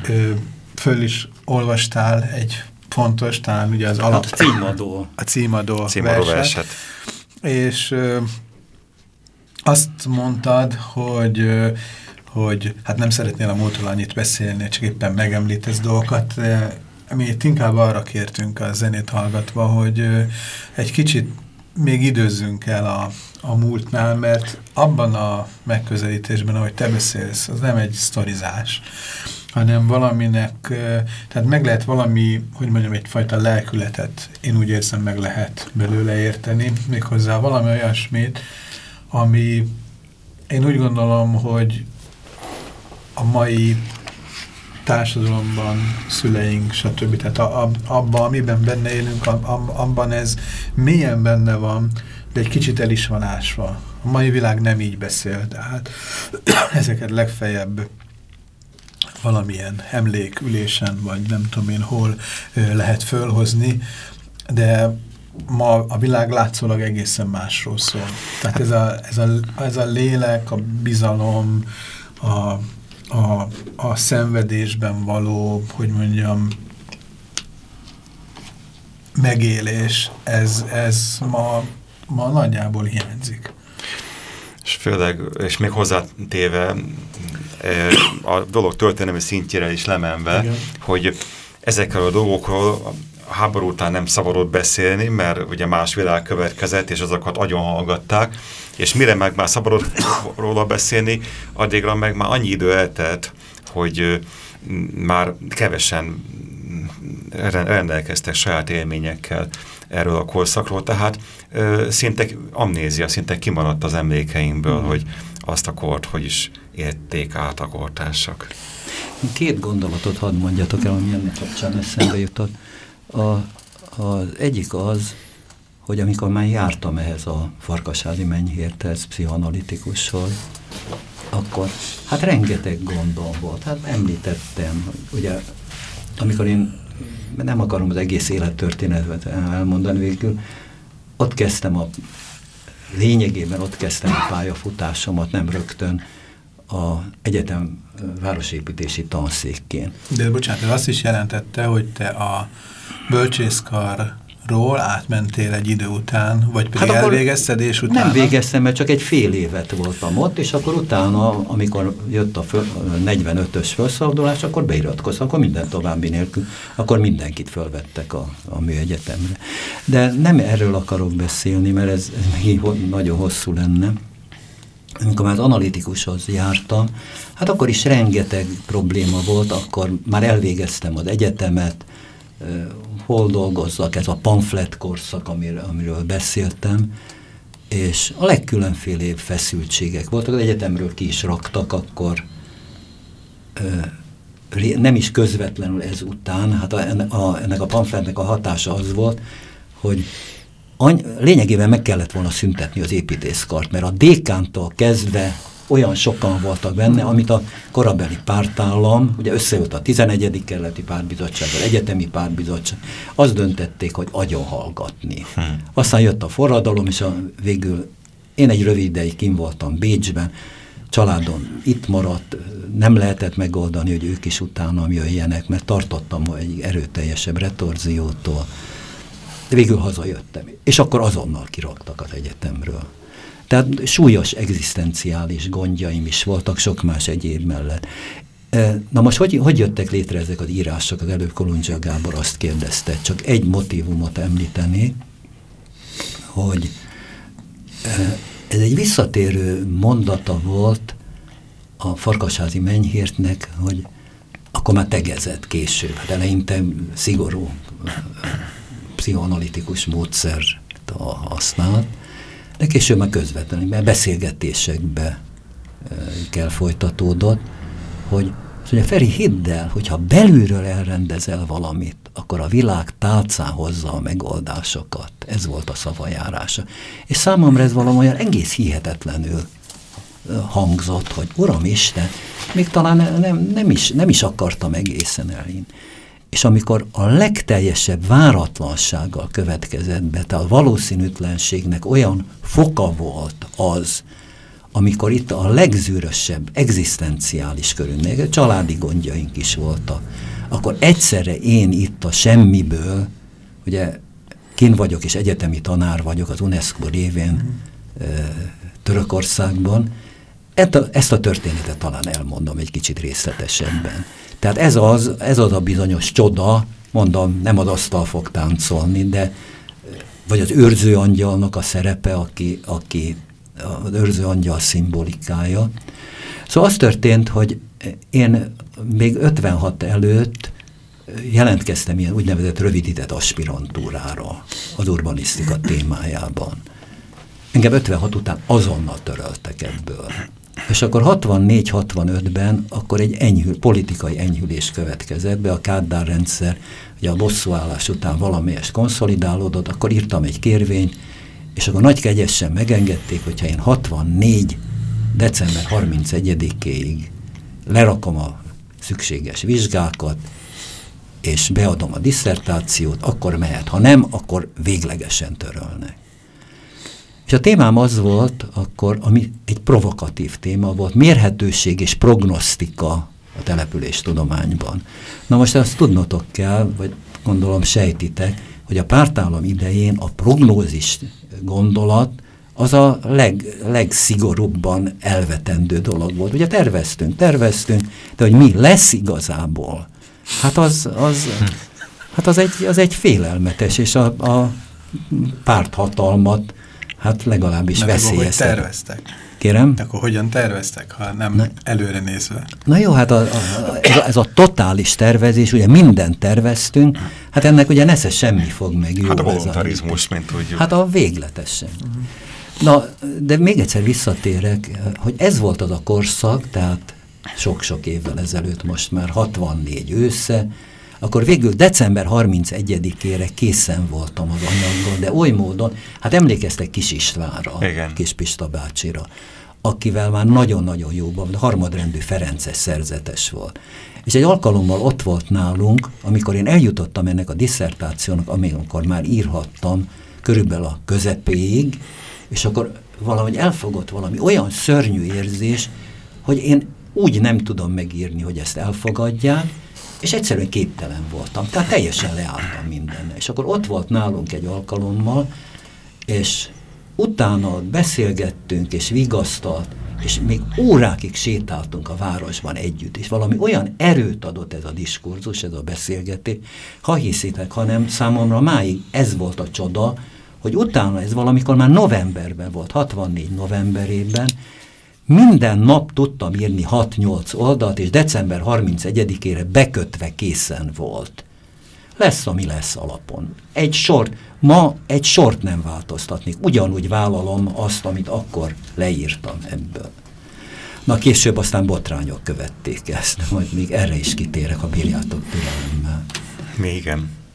Ö, föl is olvastál egy fontos, talán ugye az alap... A címadó. A címadó, címadó verset. verset. És ö, azt mondtad, hogy ö, hogy hát nem szeretnél a múltról annyit beszélni, csak éppen megemlítesz dolgokat, mi itt inkább arra kértünk a zenét hallgatva, hogy egy kicsit még időzzünk el a, a múltnál, mert abban a megközelítésben, ahogy te beszélsz, az nem egy sztorizás, hanem valaminek, tehát meg lehet valami, hogy mondjam, egyfajta lelkületet, én úgy érzem, meg lehet belőle érteni, méghozzá valami olyasmit, ami én úgy gondolom, hogy a mai társadalomban, szüleink, stb. Tehát a, a, abban, amiben benne élünk, abban ez mélyen benne van, de egy kicsit el is van ásva. A mai világ nem így beszél, tehát (clears throat) ezeket legfeljebb valamilyen emlékülésen, vagy nem tudom én hol lehet fölhozni, de ma a világ látszólag egészen másról szól. Tehát ez a, ez a, ez a lélek, a bizalom, a, a, a szenvedésben való, hogy mondjam, megélés, ez, ez ma, ma nagyjából hiányzik. És főleg, és még hozzátéve a dolog történelmi szintjére is lemenve, Igen. hogy ezekkel a dolgokról a háború után nem szabadott beszélni, mert ugye más világ következett, és azokat agyon hallgatták, és mire meg már szabadott róla beszélni, addigra meg már annyi idő eltelt, hogy már kevesen rendelkeztek saját élményekkel erről a korszakról, tehát szinte amnézia, szinte kimaradt az emlékeinkből, mm. hogy azt a kort, hogy is érték át a kortársak. Két gondolatot hadd mondjatok el, ami ennek kapcsán eszembe jutott. A, az egyik az, hogy amikor már jártam ehhez a farkasázi mennyhérthez, pszichoanalitikussal, akkor hát rengeteg gondom volt. Hát említettem, ugye amikor én nem akarom az egész élettörténetet elmondani végül, ott kezdtem a lényegében ott kezdtem a pályafutásomat, nem rögtön a egyetem városépítési tanszékként. De bocsánat, azt is jelentette, hogy te a bölcsészkar ról átmentél egy idő után, vagy pedig hát elvégezted, és utána? Nem végeztem, mert csak egy fél évet voltam ott, és akkor utána, amikor jött a, a 45-ös felszabadulás, akkor beiratkoztam, akkor minden további nélkül, akkor mindenkit fölvettek a, a műegyetemre. De nem erről akarok beszélni, mert ez, ez még nagyon hosszú lenne. Amikor már az analitikushoz jártam, hát akkor is rengeteg probléma volt, akkor már elvégeztem az egyetemet, hol dolgozzak, ez a pamflet korszak, amiről, amiről beszéltem, és a legkülönfélébb feszültségek voltak. Az egyetemről ki is raktak akkor, nem is közvetlenül ez után, hát a, a, ennek a pamfletnek a hatása az volt, hogy any, lényegében meg kellett volna szüntetni az építészkart, mert a dékántól kezdve olyan sokan voltak benne, amit a korabeli pártállam, ugye összejött a 11. kerületi pártbizottság, az egyetemi pártbizottság, azt döntették, hogy agyon hallgatni. Hmm. Aztán jött a forradalom, és a, végül én egy rövid ideig kim voltam Bécsben, családon itt maradt, nem lehetett megoldani, hogy ők is utána jöjjenek, mert tartottam egy erőteljesebb retorziótól. De végül hazajöttem. És akkor azonnal kiraktak az egyetemről. Tehát súlyos egzisztenciális gondjaim is voltak sok más egyéb mellett. Na most hogy, hogy jöttek létre ezek az írások? Az előbb Kolundzsia Gábor azt kérdezte, csak egy motivumot említeni, hogy ez egy visszatérő mondata volt a farkasházi mennyhértnek, hogy akkor már tegezett később. Hát eleinte szigorú pszichoanalitikus módszer használt, de később már közvetlenül, mert beszélgetésekbe kell folytatódott, hogy hogy a Feri hidd el, hogyha belülről elrendezel valamit, akkor a világ tálcán hozza a megoldásokat. Ez volt a szavajárása. És számomra ez valamolyan egész hihetetlenül hangzott, hogy Uram Isten, még talán nem, nem, is, nem is akartam egészen elhinni. És amikor a legteljesebb váratlansággal következett be, tehát a valószínűtlenségnek olyan foka volt az, amikor itt a legzűrösebb, egzisztenciális körülmények, családi gondjaink is voltak, akkor egyszerre én itt a semmiből, ugye kin vagyok és egyetemi tanár vagyok az UNESCO révén e, Törökországban, ezt a történetet talán elmondom egy kicsit részletesebben. Tehát ez az, ez az a bizonyos csoda, mondom, nem az asztal fog táncolni, de vagy az őrző angyalnak a szerepe, aki, aki az őrző angyal szimbolikája. Szóval az történt, hogy én még 56 előtt jelentkeztem ilyen úgynevezett rövidített aspirantúrára az urbanisztika témájában. Engem 56 után azonnal töröltek ebből. És akkor 64-65-ben akkor egy enyhül, politikai enyhülés következett be, a Káddár rendszer, ugye a bosszúállás után valamelyest konszolidálódott, akkor írtam egy kérvényt, és akkor nagy kegyesen megengedték, hogyha én 64. december 31-ig lerakom a szükséges vizsgákat, és beadom a diszertációt, akkor mehet. Ha nem, akkor véglegesen törölnek. És a témám az volt akkor, ami egy provokatív téma volt, mérhetőség és prognosztika a település tudományban. Na most azt tudnotok kell, vagy gondolom sejtitek, hogy a pártállam idején a prognózis gondolat az a leg, legszigorúbban elvetendő dolog volt. Ugye terveztünk, terveztünk, de hogy mi lesz igazából, hát az, az, hát az, egy, az egy félelmetes, és a, a párthatalmat hát legalábbis veszélyeztet. Hogy terveztek? Kérem? De akkor hogyan terveztek, ha nem Na, előre nézve? Na jó, hát a, a, ez, a, ez a totális tervezés, ugye mindent terveztünk, hát ennek ugye nesze semmi fog meg jó. Hát a voluntarizmus, mint tudjuk. Hát a végletesen. Uh -huh. Na, de még egyszer visszatérek, hogy ez volt az a korszak, tehát sok-sok évvel ezelőtt, most már 64 ősze, akkor végül december 31-ére készen voltam az anyaggal, de oly módon, hát emlékeztek Kis Istvánra, Igen. Kis Pista bácsira, akivel már nagyon-nagyon jóban, harmadrendű Ferences szerzetes volt. És egy alkalommal ott volt nálunk, amikor én eljutottam ennek a diszertációnak, amikor már írhattam körülbelül a közepéig, és akkor valahogy elfogott valami olyan szörnyű érzés, hogy én úgy nem tudom megírni, hogy ezt elfogadják, és egyszerűen képtelen voltam. Tehát teljesen leálltam mindenne. És akkor ott volt nálunk egy alkalommal, és utána beszélgettünk, és vigasztalt, és még órákig sétáltunk a városban együtt, és valami olyan erőt adott ez a diskurzus, ez a beszélgetés, ha hiszitek, hanem számomra máig ez volt a csoda, hogy utána ez valamikor már novemberben volt, 64 novemberében, minden nap tudtam írni 6-8 oldalt, és december 31-ére bekötve készen volt. Lesz, ami lesz alapon. Egy sort, ma egy sort nem változtatnék. Ugyanúgy vállalom azt, amit akkor leírtam ebből. Na később aztán botrányok követték ezt, majd még erre is kitérek, ha bírjátok türelemmel. Még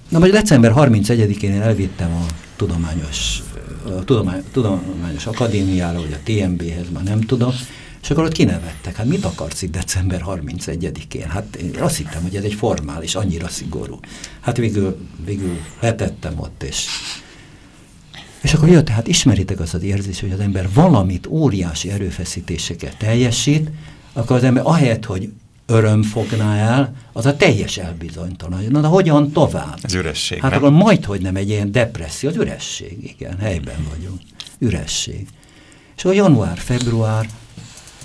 Na, majd december 31-én elvittem a tudományos, a tudomány, tudományos akadémiára, vagy a TMB-hez, már nem tudom, és akkor ott kinevettek. Hát mit akarsz itt december 31-én? Hát én azt hittem, hogy ez egy formális, annyira szigorú. Hát végül, végül letettem ott, és és akkor jött, hát ismeritek az az érzés, hogy az ember valamit, óriási erőfeszítéseket teljesít, akkor az ember ahelyett, hogy öröm fogná el, az a teljes elbizonytalan. Na, de hogyan tovább? Az üresség, Hát nem? akkor majd, hogy nem egy ilyen depresszió, az üresség, igen, helyben vagyunk. Üresség. És a január, február,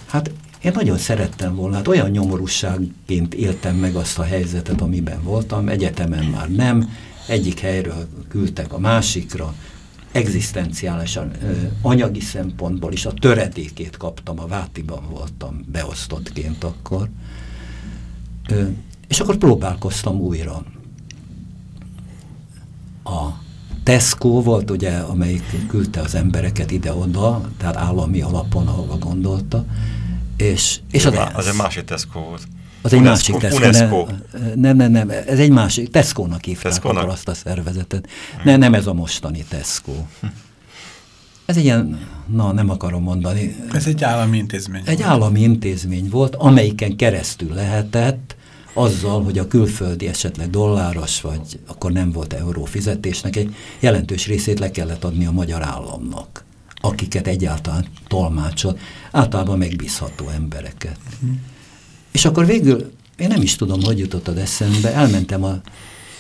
hát én nagyon szerettem volna, hát olyan nyomorúságként éltem meg azt a helyzetet, amiben voltam, egyetemen már nem, egyik helyről küldtek a másikra, egzisztenciálisan, anyagi szempontból is a töredékét kaptam, a Vátiban voltam beosztottként akkor, és akkor próbálkoztam újra. A Tesco volt, ugye, amelyik küldte az embereket ide-oda, tehát állami alapon, ahova gondolta, és, és az, az egy másik Tesco volt. Az egy UNESCO, másik Tesco. UNESCO. Nem, nem, nem, ez egy másik, Tesco-nak hívták Tesco akkor azt a szervezetet. Hmm. Ne, nem ez a mostani Tesco. Ez egy ilyen, na nem akarom mondani. Ez egy állami intézmény. Egy volt. állami intézmény volt, amelyiken keresztül lehetett, azzal, hogy a külföldi esetleg dolláros, vagy akkor nem volt euró fizetésnek, egy jelentős részét le kellett adni a magyar államnak, akiket egyáltalán tolmácsol, általában megbízható embereket. Hmm. És akkor végül, én nem is tudom, hogy jutott az eszembe, elmentem a,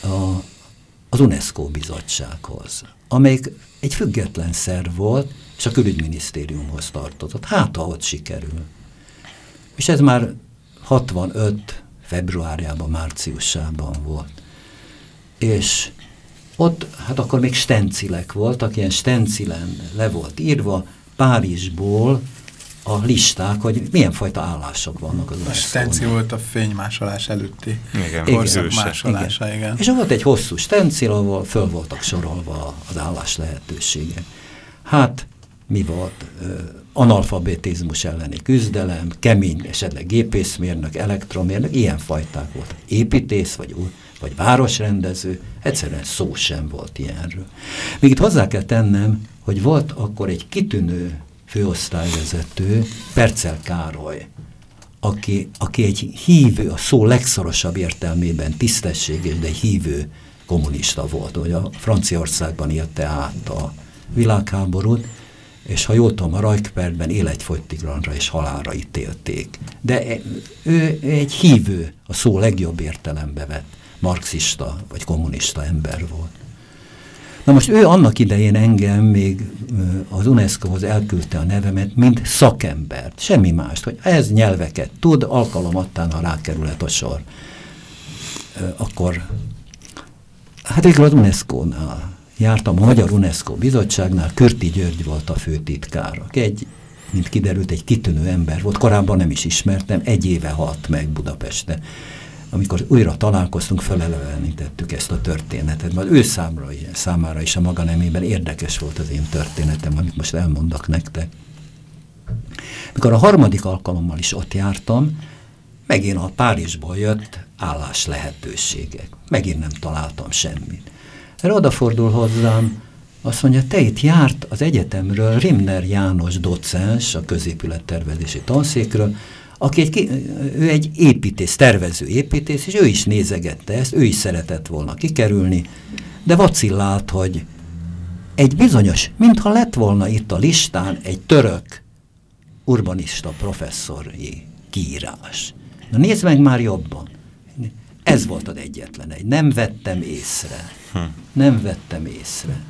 a, az UNESCO bizottsághoz, amelyik egy független szerv volt, és a külügyminisztériumhoz tartozott. Hát, ha ott sikerül. És ez már 65 februárjában, márciusában volt. És ott, hát akkor még stencilek voltak, ilyen stencilen le volt írva, Párizsból a listák, hogy milyen fajta állások vannak az A stenci volt a fénymásolás előtti igen, igen, másolása, igen. igen. És volt egy hosszú stencil, ahol föl voltak sorolva az állás lehetőségek. Hát, mi volt? Analfabetizmus elleni küzdelem, kemény esetleg gépészmérnök, elektromérnök, ilyen fajták volt. Építész, vagy, vagy városrendező, egyszerűen szó sem volt ilyenről. Még itt hozzá kell tennem, hogy volt akkor egy kitűnő főosztályvezető, Percel Károly, aki, aki egy hívő, a szó legszorosabb értelmében tisztességes, de hívő kommunista volt, hogy a Franciaországban élte át a világháborút, és ha jól tudom, a Rajkpertben életfogytiglanra és halálra ítélték. De e, ő egy hívő, a szó legjobb értelembe vett marxista vagy kommunista ember volt. Na most ő annak idején engem még az UNESCO-hoz elküldte a nevemet, mint szakembert, semmi mást, hogy ez nyelveket tud, alkalomattán, ha rákerülhet a sor. Akkor, hát végül az UNESCO-nál jártam a Magyar UNESCO bizottságnál, Körti György volt a főtitkár, aki egy, mint kiderült, egy kitűnő ember volt, korábban nem is ismertem, egy éve halt meg Budapesten. amikor újra találkoztunk, felelevenítettük ezt a történetet, mert ő számra, számára is a maga nemében érdekes volt az én történetem, amit most elmondok nektek. Mikor a harmadik alkalommal is ott jártam, megint a Párizsból jött állás lehetőségek. Megint nem találtam semmit. Erre odafordul hozzám, azt mondja, te itt járt az egyetemről Rimner János docens a középülettervezési tanszékről, aki egy, ő egy építész, tervező építész, és ő is nézegette ezt, ő is szeretett volna kikerülni, de vacillált, hogy egy bizonyos, mintha lett volna itt a listán egy török urbanista professzori kiírás. Na nézd meg már jobban. Ez volt az egyetlen egy. Nem vettem észre. Nem vettem észre.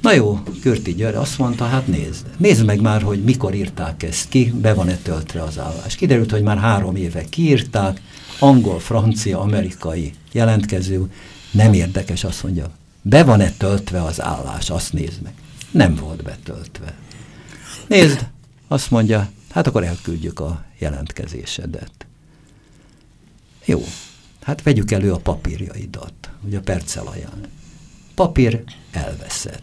Na jó, Körti György azt mondta, hát nézd, nézd meg már, hogy mikor írták ezt ki, be van-e töltve az állás. Kiderült, hogy már három éve kiírták, angol, francia, amerikai jelentkező, nem érdekes, azt mondja, be van-e töltve az állás, azt nézd meg. Nem volt betöltve. Nézd, azt mondja, hát akkor elküldjük a jelentkezésedet. Jó, hát vegyük elő a papírjaidat, ugye a percelaján. Papír elveszett.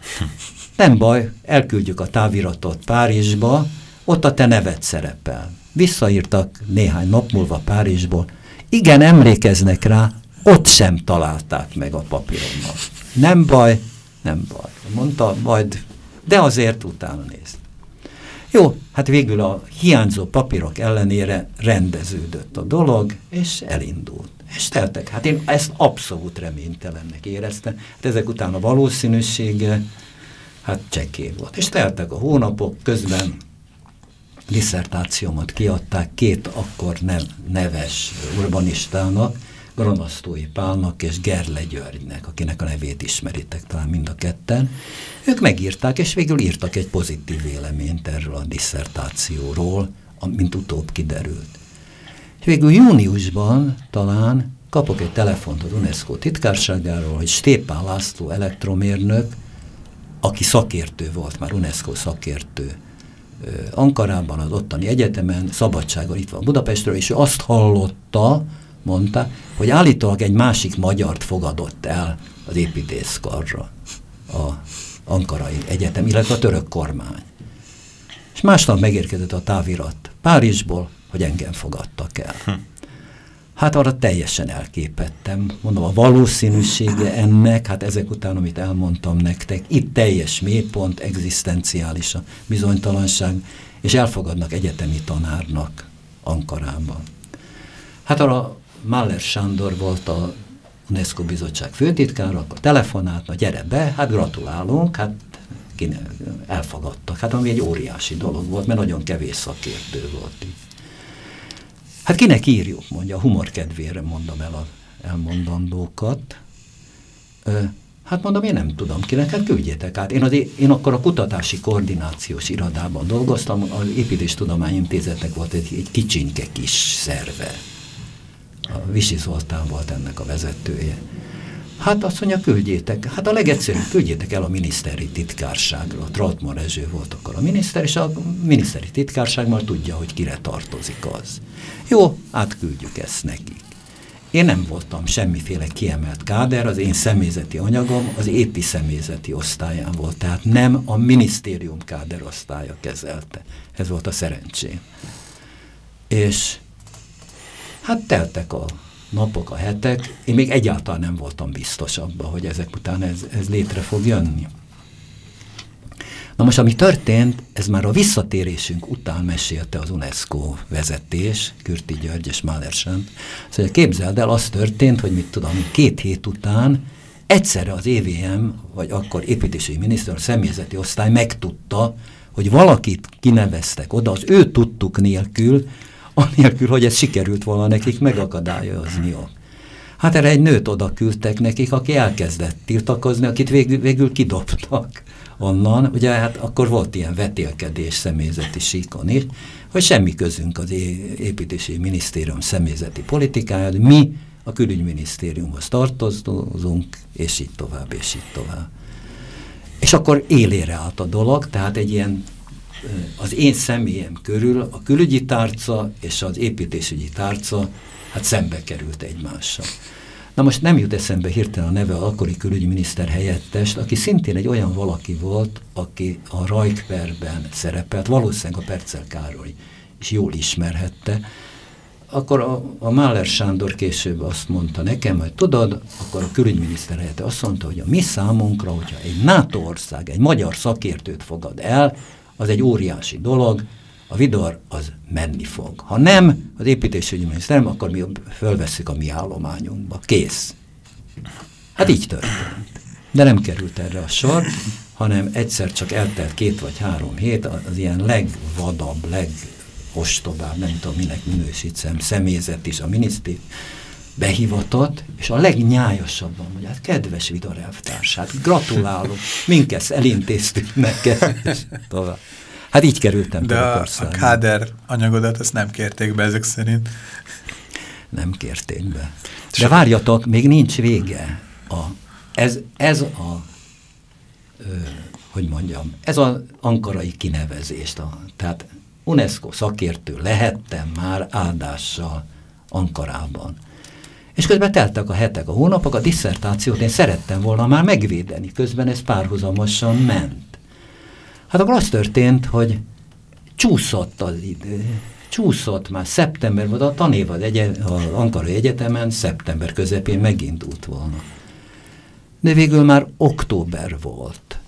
Nem baj, elküldjük a táviratot Párizsba, ott a te neved szerepel. Visszaírtak néhány nap múlva Párizsból. Igen, emlékeznek rá, ott sem találták meg a papíromat. Nem baj, nem baj. Mondta, majd, de azért utána néz. Jó, hát végül a hiányzó papírok ellenére rendeződött a dolog, és elindult. És teltek. Hát én ezt abszolút reménytelennek éreztem. Hát ezek után a valószínűsége, hát csekély volt. És teltek a hónapok, közben diszertációmat kiadták két akkor nev, neves urbanistának, Granasztói Pálnak és Gerle Györgynek, akinek a nevét ismeritek talán mind a ketten. Ők megírták, és végül írtak egy pozitív véleményt erről a diszertációról, mint utóbb kiderült. És végül júniusban talán kapok egy telefont az UNESCO titkárságáról, hogy Stépán László elektromérnök, aki szakértő volt, már UNESCO szakértő, Ankarában, az ottani egyetemen, szabadságon itt van Budapestről, és ő azt hallotta, mondta, hogy állítólag egy másik magyart fogadott el az építészkarra a Ankarai Egyetem, illetve a török kormány. És másnap megérkezett a távirat Párizsból, hogy engem fogadtak el. Hát arra teljesen elképettem. Mondom, a valószínűsége ennek, hát ezek után, amit elmondtam nektek, itt teljes mélypont, egzisztenciális a bizonytalanság, és elfogadnak egyetemi tanárnak Ankarában. Hát arra Mahler Sándor volt a UNESCO bizottság főtitkára, akkor telefonált, na gyere be, hát gratulálunk, hát elfogadtak. Hát ami egy óriási dolog volt, mert nagyon kevés szakértő volt itt. Hát kinek írjuk, mondja, a humor kedvére mondom el a elmondandókat. Ö, hát mondom, én nem tudom kinek, hát küldjétek át. Én, az, én akkor a kutatási koordinációs irodában dolgoztam, az Építéstudományintézetnek volt egy, egy kicsinke kis szerve. A Visi Zoltán volt ennek a vezetője. Hát azt mondja, küldjétek. Hát a legegyszerűbb, küldjétek el a miniszteri titkárságra. Trotmar Ezső volt akkor a miniszter, és a miniszteri titkárság már tudja, hogy kire tartozik az. Jó, átküldjük ezt nekik. Én nem voltam semmiféle kiemelt káder, az én személyzeti anyagom az épi személyzeti osztályán volt, tehát nem a minisztérium káder osztálya kezelte. Ez volt a szerencsém. És hát teltek a napok, a hetek, én még egyáltalán nem voltam biztos abban, hogy ezek után ez, ez létre fog jönni. Na most, ami történt, ez már a visszatérésünk után mesélte az UNESCO vezetés, Kürti György és Málersant. Szóval képzeld el, az történt, hogy mit tudom, két hét után egyszerre az EVM, vagy akkor építési miniszter, a személyzeti osztály megtudta, hogy valakit kineveztek oda, az ő tudtuk nélkül, anélkül, hogy ez sikerült volna nekik megakadályozniuk. Hát erre egy nőt oda küldtek nekik, aki elkezdett tiltakozni, akit végül, végül kidobtak onnan. Ugye hát akkor volt ilyen vetélkedés személyzeti síkon is, hogy semmi közünk az építési minisztérium személyzeti politikája, mi a külügyminisztériumhoz tartozunk, és így tovább, és így tovább. És akkor élére állt a dolog, tehát egy ilyen az én személyem körül a külügyi tárca és az építésügyi tárca hát szembe került egymással. Na most nem jut eszembe hirtelen a neve akkori külügyminiszter helyettest, aki szintén egy olyan valaki volt, aki a Rajkperben szerepelt, valószínűleg a Percel Károly is jól ismerhette, akkor a, a Máler Sándor később azt mondta nekem, hogy tudod, akkor a külügyminiszter helyette azt mondta, hogy a mi számunkra, hogyha egy NATO ország, egy magyar szakértőt fogad el, az egy óriási dolog, a vidor az menni fog. Ha nem, az építésügyi miniszter nem, akkor mi fölveszik a mi állományunkba. Kész. Hát így történt. De nem került erre a sor, hanem egyszer csak eltelt két vagy három hét, az ilyen legvadabb, legostobább, nem tudom minek minősítsem, személyzet is a miniszter behivatott, és a legnyájasabban mondja, hát kedves Vidor elvtárs, hát gratulálok, minket elintéztük neked, és tovább. Hát így kerültem De a, a káder anyagodat ezt nem kérték be ezek szerint. Nem kérték be. De várjatok, még nincs vége. A, ez, ez a, ö, hogy mondjam, ez az ankarai kinevezést. A, tehát UNESCO szakértő lehettem már áldással Ankarában. És közben teltek a hetek, a hónapok, a diszertációt én szerettem volna már megvédeni, közben ez párhuzamosan ment. Hát akkor az történt, hogy csúszott az idő. Csúszott már szeptember, vagy a tanév az, egye, az Ankara Egyetemen szeptember közepén megindult volna. De végül már október volt.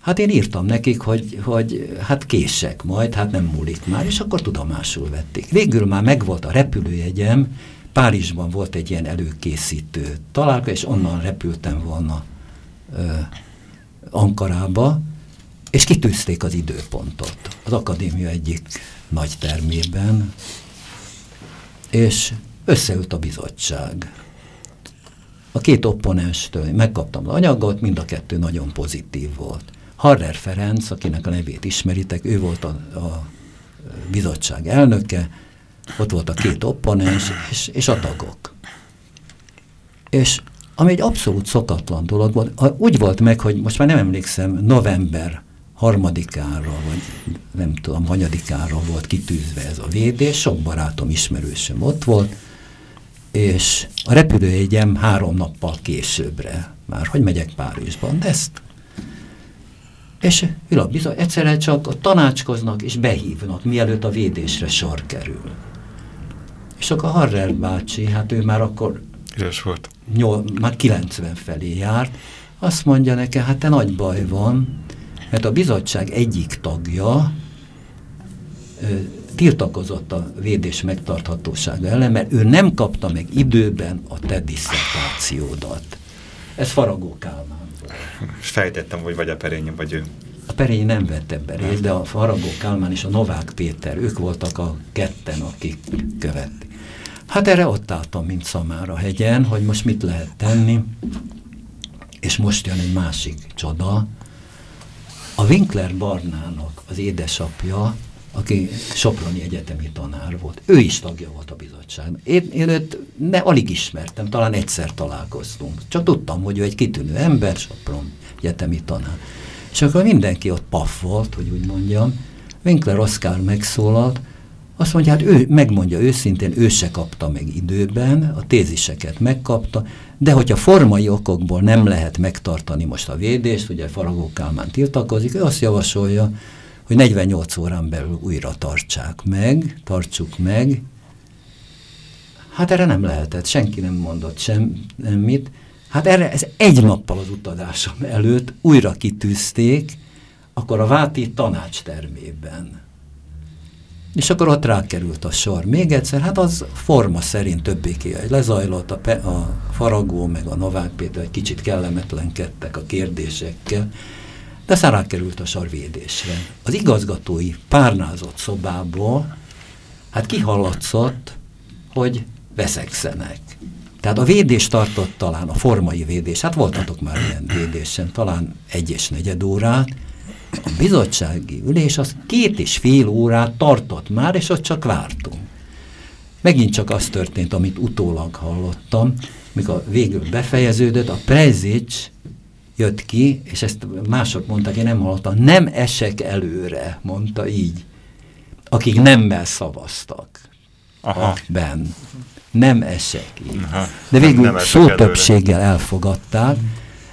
Hát én írtam nekik, hogy, hogy hát kések majd, hát nem múlik már, és akkor tudomásul vették. Végül már megvolt a repülőjegyem, Párizsban volt egy ilyen előkészítő találka, és onnan repültem volna ö, Ankarába, és kitűzték az időpontot az akadémia egyik nagy termében, és összeült a bizottság. A két opponenstől megkaptam az anyagot, mind a kettő nagyon pozitív volt. Harrer Ferenc, akinek a nevét ismeritek, ő volt a, a bizottság elnöke, ott volt a két opponens, és, és a tagok. És ami egy abszolút szokatlan dolog volt, úgy volt meg, hogy most már nem emlékszem, november harmadikára, vagy nem tudom, hanyadikára volt kitűzve ez a védés, sok barátom, ismerősöm ott volt, és a repülőjegyem három nappal későbbre, már hogy megyek Párizsban, de ezt és Vila bizony, egyszerre csak tanácskoznak és behívnak, mielőtt a védésre sor kerül. És akkor Harrer bácsi, hát ő már akkor Üres volt. Nyol, már 90 felé járt, azt mondja nekem, hát te nagy baj van, mert a bizottság egyik tagja ö, tiltakozott a védés megtarthatósága ellen, mert ő nem kapta meg időben a te diszertációdat. Ez Faragó Kálmán És fejtettem, hogy vagy a Perényi, vagy ő. A Perényi nem vett ebben részt, de a Faragó Kálmán és a Novák Péter, ők voltak a ketten, akik követték. Hát erre ott álltam, mint Szamára hegyen, hogy most mit lehet tenni, és most jön egy másik csoda, a Winkler Barnának az édesapja, aki Soproni egyetemi tanár volt, ő is tagja volt a bizottságnak. Én, én őt ne, alig ismertem, talán egyszer találkoztunk. Csak tudtam, hogy ő egy kitűnő ember, Sopron egyetemi tanár. És akkor mindenki ott paf volt, hogy úgy mondjam. Winkler Oszkár megszólalt, azt mondja, hát ő megmondja őszintén, ő se kapta meg időben, a téziseket megkapta, de hogyha formai okokból nem lehet megtartani most a védést, ugye Faragó Kálmán tiltakozik, ő azt javasolja, hogy 48 órán belül újra tartsák meg, tartsuk meg. Hát erre nem lehetett, senki nem mondott semmit. Hát erre ez egy nappal az utazásom előtt újra kitűzték, akkor a Váti tanácstermében és akkor ott rákerült a sor. Még egyszer, hát az forma szerint többé lezajlott, a, a Faragó meg a Novák Péter egy kicsit kellemetlenkedtek a kérdésekkel, de aztán rákerült a sor védésre. Az igazgatói párnázott szobából, hát kihallatszott, hogy veszekszenek. Tehát a védés tartott talán, a formai védés, hát voltatok már ilyen védésen, talán egy és negyed órát, a bizottsági ülés az két és fél órát tartott már, és ott csak vártunk. Megint csak az történt, amit utólag hallottam, mikor végül befejeződött, a Prezics jött ki, és ezt mások mondták, én nem hallottam, nem esek előre, mondta így, akik nemmel szavaztak. Aha. ben. Nem esek így. Aha. De végül szó többséggel elfogadták,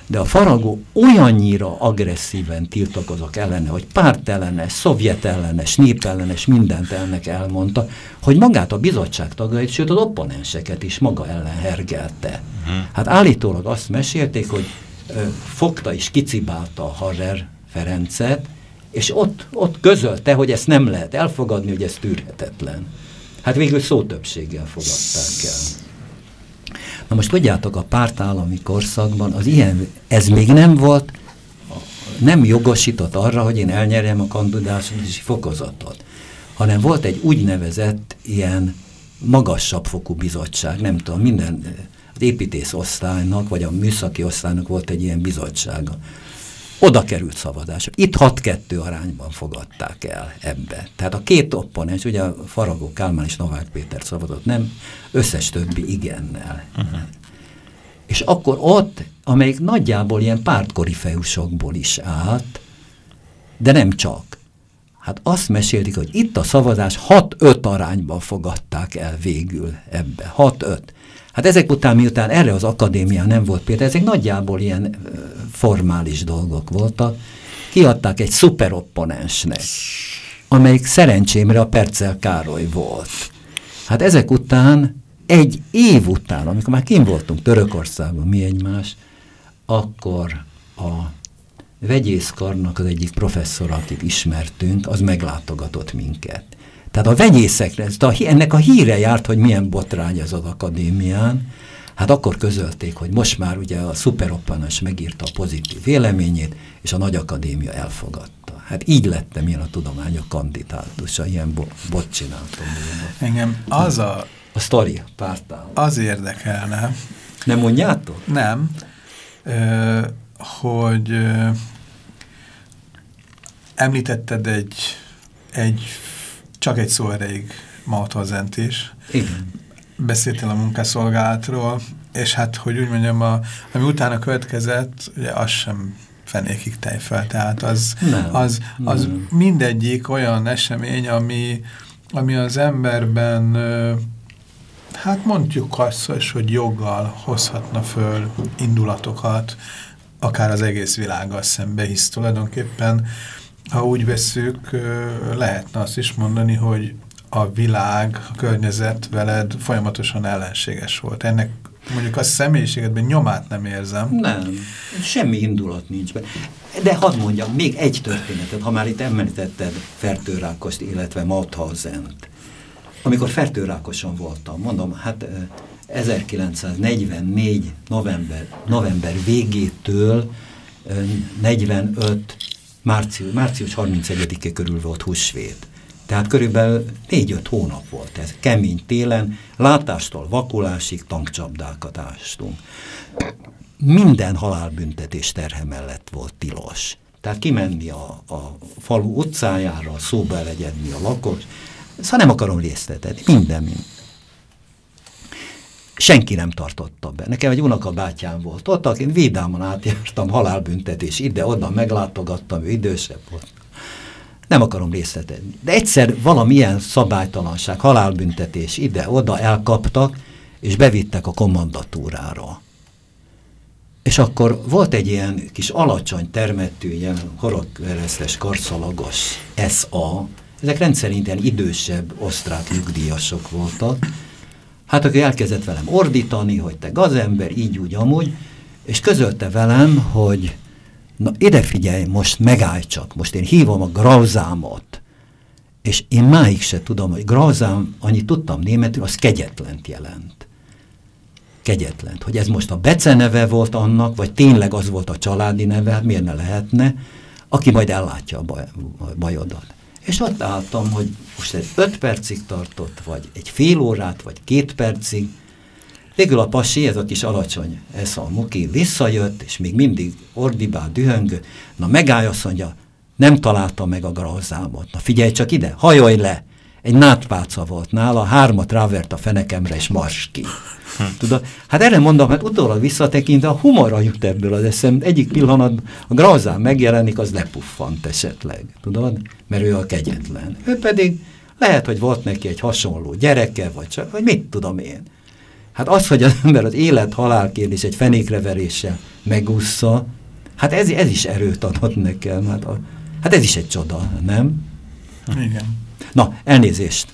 de a faragó olyannyira agresszíven tiltakozok ellene, hogy pártellenes, szovjet ellenes, népellenes, mindent ennek elmondta, hogy magát a bizottság tagjait, sőt az opponenseket is maga ellen hergelte. Mhm. Hát állítólag azt mesélték, hogy ö, fogta és kicibálta a Harer Ferencet, és ott, ott közölte, hogy ezt nem lehet elfogadni, hogy ez tűrhetetlen. Hát végül szó többséggel fogadták el. Na most tudjátok, a pártállami korszakban az ilyen, ez még nem volt, nem jogosított arra, hogy én elnyerjem a kandidálási fokozatot, hanem volt egy úgynevezett ilyen magasabb fokú bizottság, nem tudom, minden az építész osztálynak, vagy a műszaki osztálynak volt egy ilyen bizottsága. Oda került szavazás. Itt 6-2 arányban fogadták el ebbe. Tehát a két opponens, ugye a Faragó Kálmán és Novák Péter szavazott, nem, összes többi igennel. Uh -huh. És akkor ott, amelyik nagyjából ilyen pártkori fejusokból is állt, de nem csak. Hát azt mesélték, hogy itt a szavazás 6-5 arányban fogadták el végül ebbe. 6-5. Hát ezek után, miután erre az akadémián nem volt például, ezek nagyjából ilyen formális dolgok voltak, kiadták egy szuperopponensnek, amelyik szerencsémre a Percel Károly volt. Hát ezek után, egy év után, amikor már kim voltunk Törökországban, mi egymás, akkor a vegyészkarnak az egyik professzor, akit ismertünk, az meglátogatott minket. Tehát a vegyészekre, ennek a híre járt, hogy milyen botrány ez az akadémián, hát akkor közölték, hogy most már ugye a szuperoppanás megírta a pozitív véleményét, és a nagy akadémia elfogadta. Hát így lettem én a tudományok kandidátusa, ilyen bo bot csináltam. Engem az a... A sztori, pártál. Az érdekelne. Nem mondjátok? Nem. Ö, hogy ö, említetted egy, egy csak egy szó erejéig Mauthazent is. Igen. Beszéltél a munkaszolgálatról, és hát, hogy úgy mondjam, a, ami utána következett, ugye az sem fenékig tejfel, tehát az, nem, az, az nem. mindegyik olyan esemény, ami, ami az emberben hát mondjuk azt, hogy joggal hozhatna föl indulatokat, akár az egész világgal szembe, hisz tulajdonképpen ha úgy veszük, lehetne azt is mondani, hogy a világ, a környezet veled folyamatosan ellenséges volt. Ennek mondjuk a személyiségedben nyomát nem érzem. Nem, semmi indulat nincs be. De hadd mondjam, még egy történetet, ha már itt említetted Fertőrákost, illetve Mauthausen-t. Amikor Fertőrákoson voltam, mondom, hát 1944 november, november végétől 45 március, március 31-e körül volt húsvét. Tehát körülbelül 4-5 hónap volt ez. Kemény télen, látástól vakulásig tankcsapdákat ástunk. Minden halálbüntetés terhe mellett volt tilos. Tehát kimenni a, a falu utcájára, szóba elegyedni a lakos. Szóval nem akarom részletet. Minden, minden senki nem tartotta be. Nekem egy unokabátyám volt ott, akin vidáman átjártam, halálbüntetés ide-oda, meglátogattam, ő idősebb volt. Nem akarom részletezni. De egyszer valamilyen szabálytalanság, halálbüntetés ide-oda elkaptak, és bevittek a kommandatúrára. És akkor volt egy ilyen kis alacsony termettű, ilyen horogkeresztes, karszalagos SA, ezek rendszerint ilyen idősebb osztrák nyugdíjasok voltak, Hát aki elkezdett velem ordítani, hogy te gazember, így úgy amúgy, és közölte velem, hogy na ide figyelj, most megállj csak, most én hívom a grauzámot, és én máig se tudom, hogy grauzám, annyit tudtam németül, az kegyetlent jelent. Kegyetlent. Hogy ez most a Bece neve volt annak, vagy tényleg az volt a családi neve, hát miért ne lehetne, aki majd ellátja a baj, bajodat. És ott álltam, hogy most egy öt percig tartott, vagy egy fél órát, vagy két percig. Végül a pasi, ez a kis alacsony, ez a muki visszajött, és még mindig ordibál, dühöngő. Na megállj, azt mondja, nem találta meg a grauzámot. Na figyelj csak ide, hajolj le! Egy nátpálca volt nála, hármat rávert a fenekemre, és mars ki. Tudod? Hát erre mondom, hát utólag visszatekintve a humorra jut ebből az eszem. Egyik pillanat a grauzán megjelenik, az lepuffant esetleg. Tudod? Mert ő a kegyetlen. Ő pedig Lehet, hogy volt neki egy hasonló gyereke, vagy, csak, vagy mit tudom én. Hát az, hogy az ember az élet-halál kérdés egy fenékreveréssel megúszza, hát ez, ez is erőt adott nekem. Hát, a, hát ez is egy csoda, nem? Igen. Na, elnézést.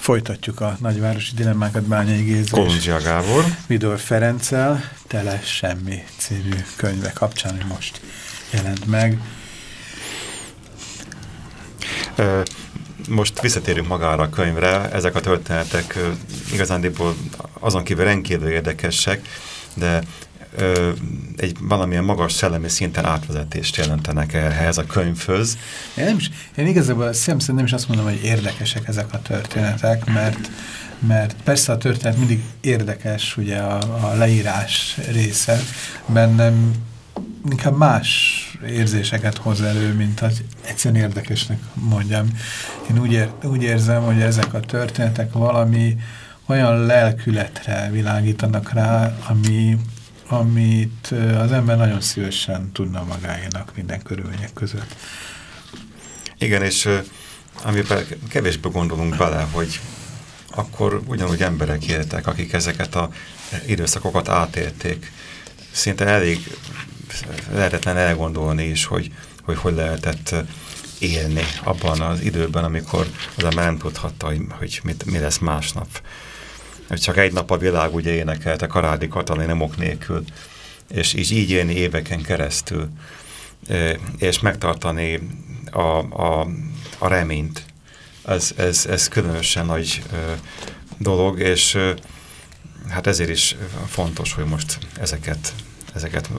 Folytatjuk a nagyvárosi dilemmákat Bányai Géza Kolundzsia Gábor. Vidor Ferenccel, Tele Semmi című könyve kapcsán, hogy most jelent meg. Most visszatérünk magára a könyvre. Ezek a történetek igazándiból azon kívül rendkívül érdekesek, de egy valamilyen magas szellemi szinten átvezetést jelentenek ehhez a könyvhöz. Én, nem is, én igazából szemszerűen nem is azt mondom, hogy érdekesek ezek a történetek, mert, mert persze a történet mindig érdekes, ugye a, a leírás része, bennem inkább más érzéseket hoz elő, mint az egyszerűen érdekesnek mondjam. Én úgy, ér, úgy érzem, hogy ezek a történetek valami olyan lelkületre világítanak rá, ami, amit az ember nagyon szívesen tudna magáénak minden körülmények között. Igen, és amiben kevésbé gondolunk bele, hogy akkor ugyanúgy emberek éltek, akik ezeket a időszakokat átélték. Szinte elég lehetetlen elgondolni is, hogy hogy, hogy lehetett élni abban az időben, amikor az ember nem tudhatta, hogy mit, mi lesz másnap csak egy nap a világ ugye énekelte Karádi Katalin nemok nélkül, és így, így élni éveken keresztül, és megtartani a, a, a reményt. Ez, ez, ez különösen nagy dolog, és hát ezért is fontos, hogy most ezeket, ezeket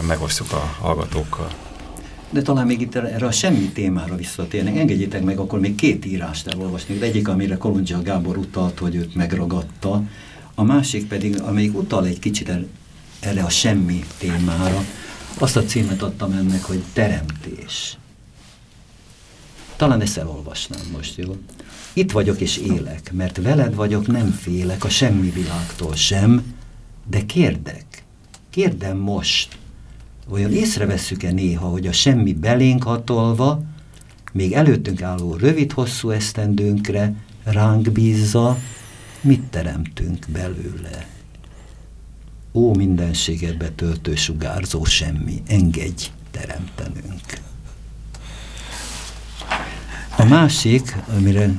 megosztjuk a hallgatókkal. De talán még itt erre a semmi témára visszatérnek. Engedjétek meg akkor még két írást elolvasni. Az egyik, amire Kolundzsia Gábor utalt, hogy őt megragadta, a másik pedig, amelyik utal egy kicsit erre a semmi témára, azt a címet adtam ennek, hogy teremtés. Talán ezt elolvasnám most, jó? Itt vagyok és élek, mert veled vagyok, nem félek a semmi világtól sem, de kérdek, kérdem most, olyan észrevesszük-e néha, hogy a semmi belénk hatolva, még előttünk álló rövid-hosszú esztendőnkre ránk bízza, mit teremtünk belőle? Ó, mindenséget betöltő sugárzó semmi, engedj teremtenünk. A másik, amire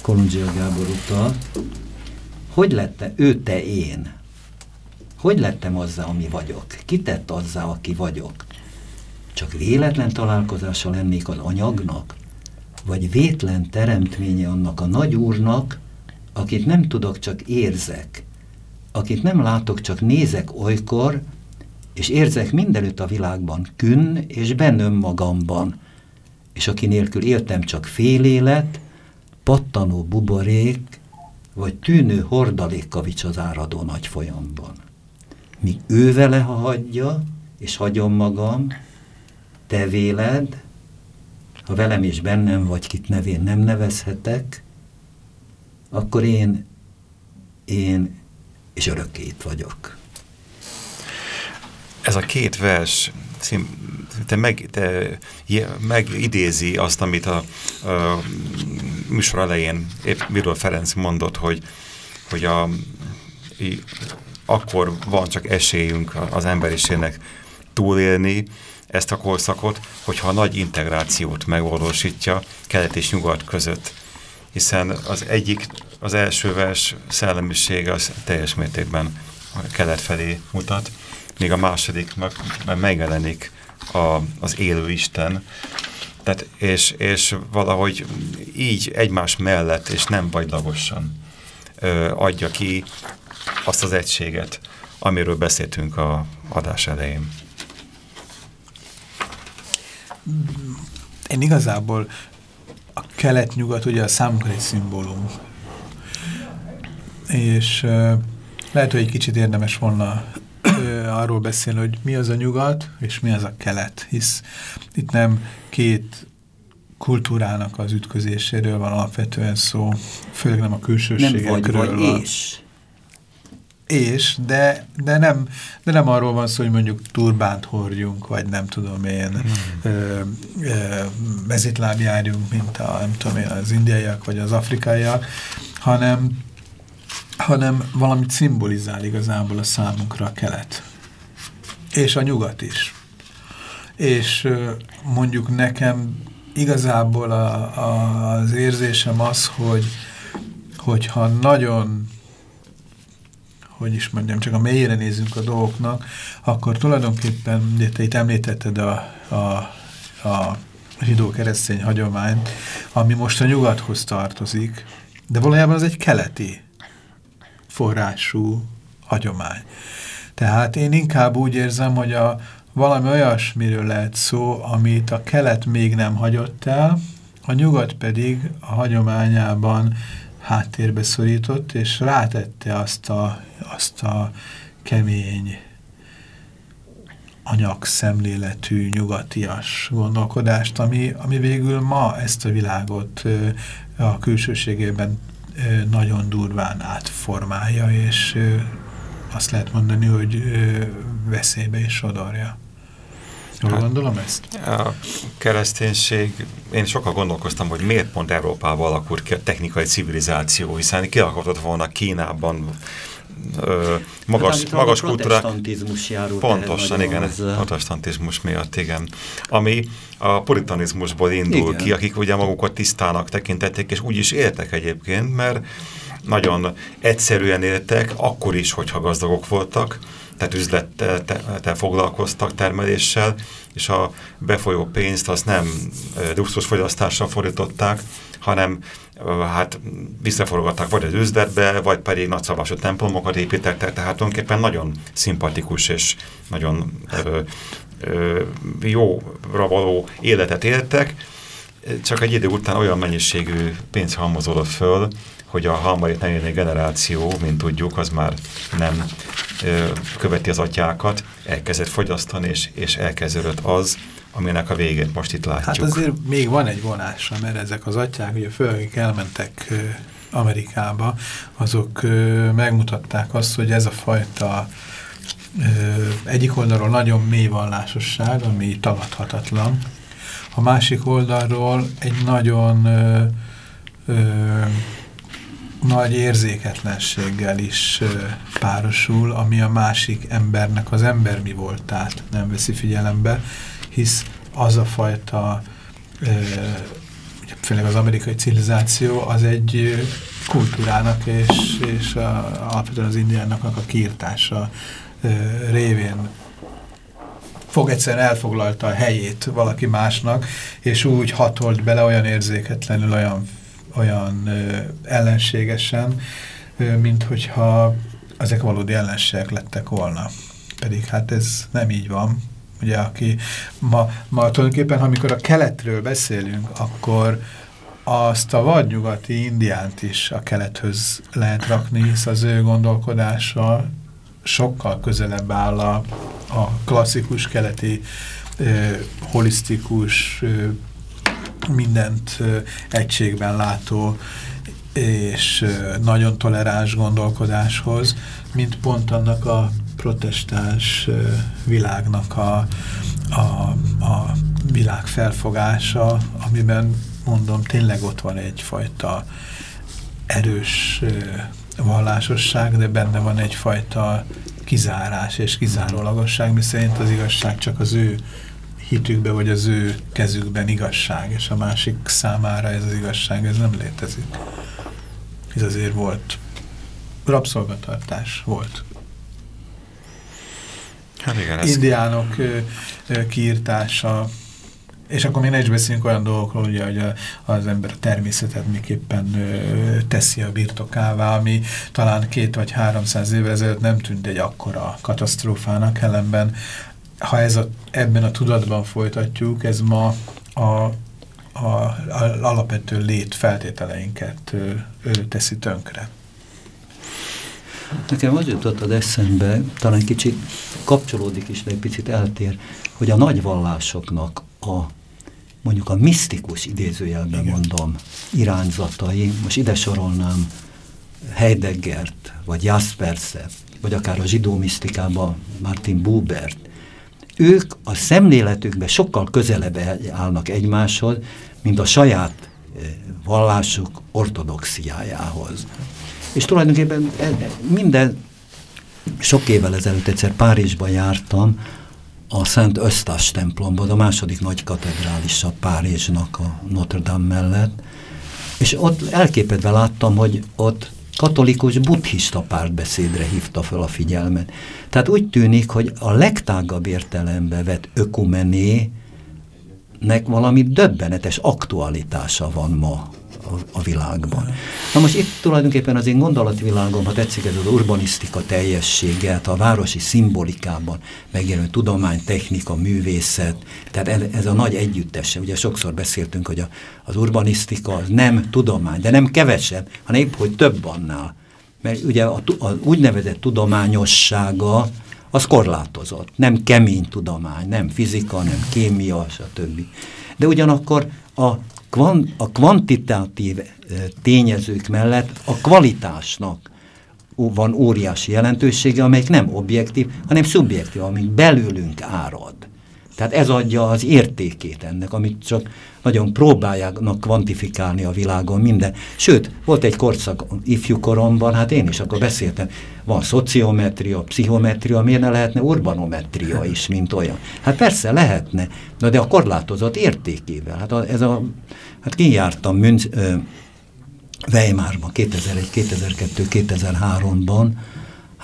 Kolundzsia Gábor utal, hogy lette ő te én? Hogy lettem azzá, ami vagyok? Ki tett azzá, aki vagyok? Csak véletlen találkozása lennék az anyagnak? Vagy vétlen teremtménye annak a nagy úrnak, akit nem tudok, csak érzek, akit nem látok, csak nézek olykor, és érzek mindenütt a világban künn és bennöm magamban, és aki nélkül éltem csak fél élet, pattanó buborék, vagy tűnő hordalékkavics az áradó nagy folyamban. Míg ő vele, ha hagyja, és hagyom magam, te véled, ha velem és bennem vagy, kit nevén nem nevezhetek, akkor én, én és örökké itt vagyok. Ez a két vers te, meg, te megidézi azt, amit a, a műsor elején épp Miről Ferenc mondott, hogy, hogy a, akkor van csak esélyünk az emberiségnek túlélni ezt a korszakot, hogyha a nagy integrációt megvalósítja kelet és nyugat között. Hiszen az egyik, az első vers szellemisége az teljes mértékben kelet felé mutat, még a második meg, meg megjelenik a, az élő Isten, tehát, és, és valahogy így egymás mellett, és nem bajlagosan ö, adja ki azt az egységet, amiről beszéltünk a adás elején. Én igazából a kelet-nyugat ugye a számunkra egy szimbólum. És uh, lehet, hogy egy kicsit érdemes volna arról beszélni, hogy mi az a nyugat, és mi az a kelet, hisz itt nem két kultúrának az ütközéséről van alapvetően szó, főleg nem a külsőségekről. Nem vagy, vagy és. És, de, de, nem, de nem arról van szó, hogy mondjuk turbánt hordjunk, vagy nem tudom én, hmm. ö, ö, mezitláb járjunk, mint a, nem tudom én, az indiaiak, vagy az afrikaiak, hanem hanem valamit szimbolizál igazából a számunkra a kelet. És a nyugat is. És mondjuk nekem igazából a, a, az érzésem az, hogy hogyha nagyon hogy is mondjam, csak a mélyére nézzünk a dolgoknak, akkor tulajdonképpen, te itt említetted a, a, a zsidó-keresztény hagyományt, ami most a nyugathoz tartozik, de valójában az egy keleti forrású hagyomány. Tehát én inkább úgy érzem, hogy a valami olyasmiről lehet szó, amit a kelet még nem hagyott el, a nyugat pedig a hagyományában háttérbe szorított, és rátette azt a, azt a kemény, anyagszemléletű, nyugatias gondolkodást, ami, ami végül ma ezt a világot a külsőségében nagyon durván átformálja, és azt lehet mondani, hogy veszélybe is sodorja. Jól hát, gondolom ezt? A kereszténység, én sokkal gondolkoztam, hogy miért pont Európában alakult ki a technikai civilizáció, hiszen ki akartott volna Kínában ö, magas, hát, magas kultúra. Pontosan, igen, a protestantizmus miatt, igen. Ami a puritanizmusból indul igen. ki, akik ugye magukat tisztának tekintették, és úgy is éltek egyébként, mert nagyon egyszerűen éltek, akkor is, hogyha gazdagok voltak, tehát üzlettel foglalkoztak termeléssel, és a befolyó pénzt azt nem luxusfogyasztásra fordították, hanem hát visszaforgatták vagy az üzletbe, vagy pedig nagyszabású templomokat építettek, tehát tulajdonképpen nagyon szimpatikus és nagyon ö, jóra való életet éltek, csak egy idő után olyan mennyiségű pénz halmozódott föl, hogy a harmadik, negyedik generáció, mint tudjuk, az már nem ö, követi az atyákat, elkezdett fogyasztani, és, és elkezdődött az, aminek a végét most itt látjuk. Hát azért még van egy vonása, mert ezek az atyák, ugye fő, akik elmentek Amerikába, azok megmutatták azt, hogy ez a fajta egyik oldalról nagyon mély vallásosság, ami tagadhatatlan, a másik oldalról egy nagyon ö, ö, nagy érzéketlenséggel is párosul, ami a másik embernek az ember mi voltát nem veszi figyelembe, hisz az a fajta, főleg az amerikai civilizáció, az egy kultúrának és, és a, alapvetően az indiának a kiirtása révén fog egyszerűen elfoglalta a helyét valaki másnak, és úgy hatolt bele olyan érzéketlenül, olyan, olyan ö, ellenségesen, ö, mint hogyha ezek valódi ellenségek lettek volna. Pedig hát ez nem így van. Ugye, aki ma, ma tulajdonképpen, amikor a keletről beszélünk, akkor azt a vadnyugati indiánt is a kelethöz lehet rakni, hisz az ő gondolkodása sokkal közelebb áll a, a klasszikus keleti eh, holisztikus, eh, mindent egységben látó és nagyon toleráns gondolkodáshoz, mint pont annak a protestáns világnak a, a, a világ felfogása, amiben mondom, tényleg ott van egyfajta erős vallásosság, de benne van egyfajta kizárás és kizárólagosság, mi szerint az igazság csak az ő hitükbe, vagy az ő kezükben igazság, és a másik számára ez az igazság, ez nem létezik. Ez azért volt. Rabszolgatartás volt. Hát igen, ez... Indiánok kiírtása, és akkor még ne is beszéljünk olyan dolgokról, ugye, hogy a, az ember a természetet miképpen ö, teszi a birtokává, ami talán két vagy háromszáz évvel ezelőtt nem tűnt egy akkora katasztrófának, ellenben ha ez a, ebben a tudatban folytatjuk, ez ma a, a, a alapvető lét feltételeinket ö, ö, teszi tönkre. Nekem az jutott az eszembe, talán kicsit kapcsolódik is, de egy picit eltér, hogy a nagy vallásoknak a mondjuk a misztikus idézőjelben Igen. mondom irányzatai, most ide sorolnám Heideggert, vagy Jasperset, vagy akár a zsidó misztikában Martin Bubert, ők a szemléletükben sokkal közelebb állnak egymáshoz, mint a saját eh, vallásuk ortodoxiájához. És tulajdonképpen minden, sok évvel ezelőtt egyszer Párizsban jártam, a Szent Ösztás templomban, a második nagy katedrálisa Párizsnak a Notre Dame mellett, és ott elképedve láttam, hogy ott katolikus buddhista pártbeszédre hívta fel a figyelmet. Tehát úgy tűnik, hogy a legtágabb értelembe vett ökumené nek valami döbbenetes aktualitása van ma a, a világban. Na most itt tulajdonképpen az én gondolatvilágom, ha tetszik ez az urbanisztika teljességet, a városi szimbolikában megjelenő tudomány, technika, művészet, tehát ez, ez a nagy együttese. Ugye sokszor beszéltünk, hogy a, az urbanisztika az nem tudomány, de nem kevesebb, hanem épp, hogy több annál. Mert ugye a, a úgynevezett tudományossága az korlátozott. Nem kemény tudomány, nem fizika, nem kémia, stb. De ugyanakkor a kvan, a kvantitatív tényezők mellett a kvalitásnak van óriási jelentősége, amelyik nem objektív, hanem szubjektív, amik belőlünk árad. Tehát ez adja az értékét ennek, amit csak nagyon próbálják kvantifikálni a világon minden. Sőt, volt egy korszak ifjú koromban, hát én is akkor beszéltem, van szociometria, pszichometria, miért ne lehetne urbanometria is, mint olyan? Hát persze lehetne, de a korlátozott értékével. Hát a, ez a, hát kijártam Münz, ö, Weimarban 2001, 2002, 2003-ban,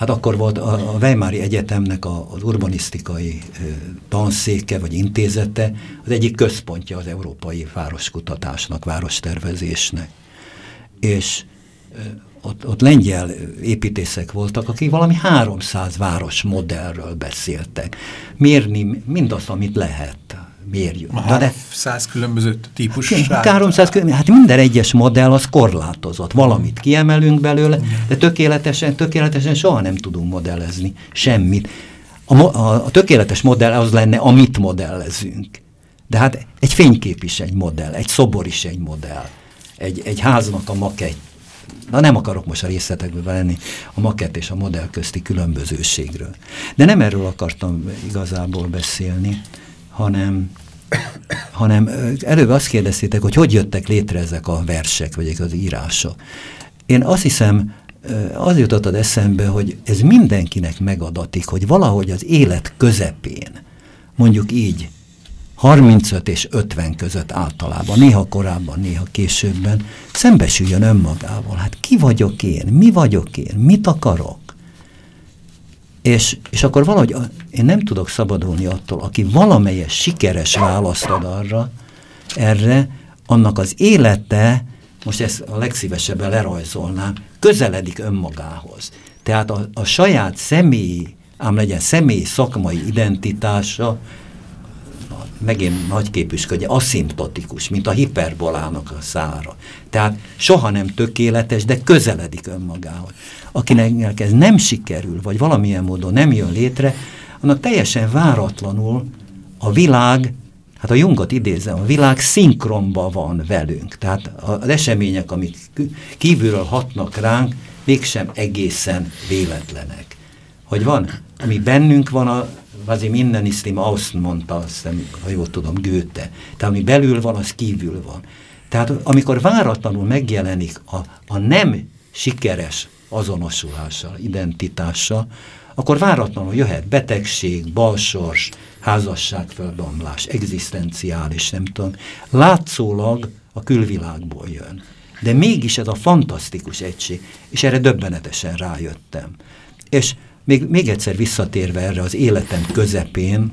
Hát akkor volt a, a Weimári Egyetemnek a, az urbanisztikai tanszéke vagy intézete az egyik központja az európai városkutatásnak, várostervezésnek. És ott, ott lengyel építészek voltak, akik valami 300 város modellről beszéltek. Mérni mindazt, amit lehet. Mérjük. De, de 100 különböző típus. 300 különböző, hát minden egyes modell az korlátozott. Valamit kiemelünk belőle, de tökéletesen, tökéletesen soha nem tudunk modellezni semmit. A, a, a tökéletes modell az lenne, amit modellezünk. De hát egy fénykép is egy modell, egy szobor is egy modell, egy, egy háznak a makett Na nem akarok most a részletekbe lenni a makett és a modell közti különbözőségről. De nem erről akartam igazából beszélni, hanem, hanem előbb azt kérdeztétek, hogy hogy jöttek létre ezek a versek, vagy az írások. Én azt hiszem, az jutott eszembe, hogy ez mindenkinek megadatik, hogy valahogy az élet közepén, mondjuk így, 35 és 50 között általában, néha korábban, néha későbben szembesüljön önmagával. Hát ki vagyok én? Mi vagyok én? Mit akarok? És, és akkor valahogy én nem tudok szabadulni attól, aki valamelyes sikeres választ ad arra, erre, annak az élete, most ezt a legszívesebben lerajzolnám, közeledik önmagához. Tehát a, a saját személyi, ám legyen személyi szakmai identitása megint nagyképűsködje, aszimptotikus, mint a hiperbolának a szára. Tehát soha nem tökéletes, de közeledik önmagához. Akinek ez nem sikerül, vagy valamilyen módon nem jön létre, annak teljesen váratlanul a világ, hát a Jungot idézem, a világ szinkronban van velünk. Tehát az események, amik kívülről hatnak ránk, mégsem egészen véletlenek. Hogy van, ami bennünk van, a azért minden iszlim azt mondta, azt hiszem, ha jól tudom, Gőte. Tehát ami belül van, az kívül van. Tehát amikor váratlanul megjelenik a, a nem sikeres azonosulással, identitással, akkor váratlanul jöhet betegség, balsors, házasságföldamlás, egzisztenciális, nem tudom. Látszólag a külvilágból jön. De mégis ez a fantasztikus egység, és erre döbbenetesen rájöttem. És még, még egyszer visszatérve erre az életem közepén,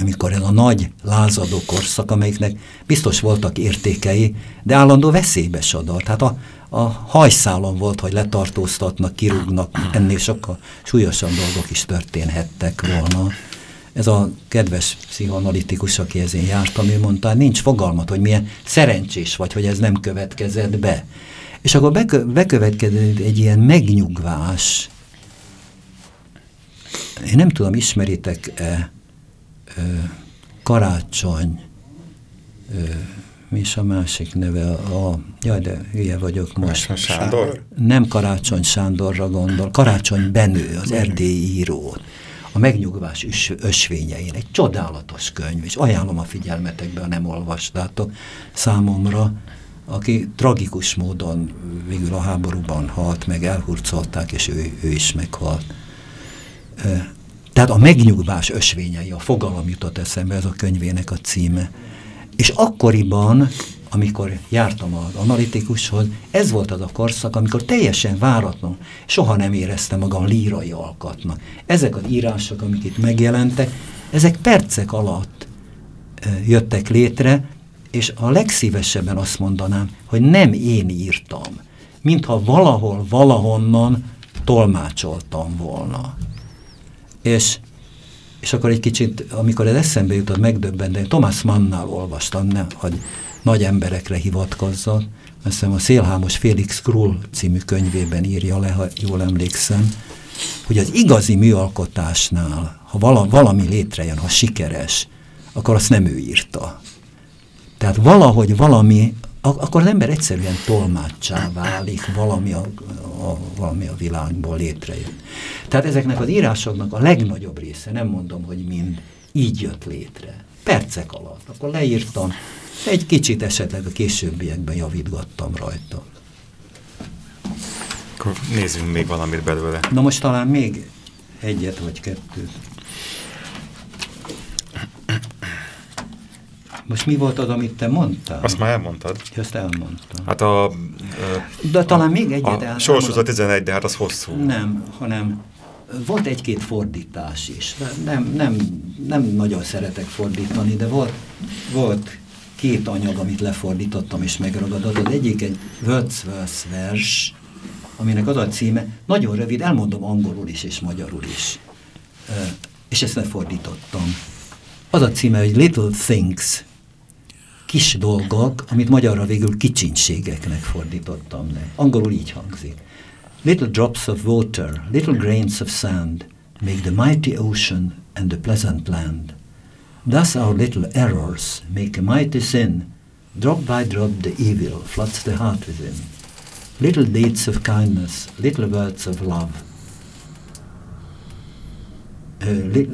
amikor ez a nagy lázadó korszak, amelyiknek biztos voltak értékei, de állandó veszélybe sodort. Hát a, a hajszálon volt, hogy letartóztatnak, kirúgnak, ennél sokkal súlyosabb dolgok is történhettek volna. Ez a kedves pszichoanalitikus, aki ezén jártam, ő mondta, nincs fogalmat, hogy milyen szerencsés vagy, hogy ez nem következett be. És akkor bekö bekövetkezett egy ilyen megnyugvás, én nem tudom, ismeritek-e karácsony, ö, mi is a másik neve? A, jaj, de hülye vagyok most. Sándor? Nem Karácsony Sándorra gondol, Karácsony Benő, az erdélyi író. A megnyugvás ös, ösvényein. Egy csodálatos könyv, és ajánlom a figyelmetekbe, ha nem olvastátok számomra, aki tragikus módon végül a háborúban halt, meg elhurcolták, és ő, ő is meghalt. Tehát a megnyugvás ösvényei, a fogalom jutott eszembe, ez a könyvének a címe. És akkoriban, amikor jártam az analitikushoz, ez volt az a korszak, amikor teljesen váratlan, soha nem éreztem magam lírai alkatnak. Ezek az írások, amik itt megjelentek, ezek percek alatt jöttek létre, és a legszívesebben azt mondanám, hogy nem én írtam, mintha valahol, valahonnan tolmácsoltam volna. És, és akkor egy kicsit, amikor ez eszembe jutott, megdöbbenten, Thomas Mannnál olvastam, ne, hogy nagy emberekre hivatkozzon, azt hiszem a Szélhámos Félix Krull című könyvében írja le, ha jól emlékszem, hogy az igazi műalkotásnál, ha vala, valami létrejön, ha sikeres, akkor azt nem ő írta. Tehát valahogy valami akkor az ember egyszerűen tolmácsá válik, valami a, a, valami a világból létrejön. Tehát ezeknek az írásoknak a legnagyobb része, nem mondom, hogy mind, így jött létre. Percek alatt. Akkor leírtam, egy kicsit esetleg a későbbiekben javítgattam rajta. Akkor nézzünk még valamit belőle. Na most talán még egyet vagy kettőt. Most mi volt az, amit te mondtál? Azt már elmondtad. Ezt elmondtam. Hát a... de talán még egyet A Sorsos a 11, de hát az hosszú. Nem, hanem volt egy-két fordítás is. Nem, nem, nem nagyon szeretek fordítani, de volt, volt két anyag, amit lefordítottam és megragadott. Az egyik egy Wordsworth vers, aminek az a címe, nagyon rövid, elmondom angolul is és magyarul is. És ezt lefordítottam. Az a címe, hogy Little Things, kis dolgok, amit magyarra végül kicsinségeknek fordítottam le. Angolul így hangzik. Little drops of water, little grains of sand, make the mighty ocean and the pleasant land. Thus our little errors make a mighty sin. Drop by drop the evil floods the heart within. Little deeds of kindness, little words of love. Uh,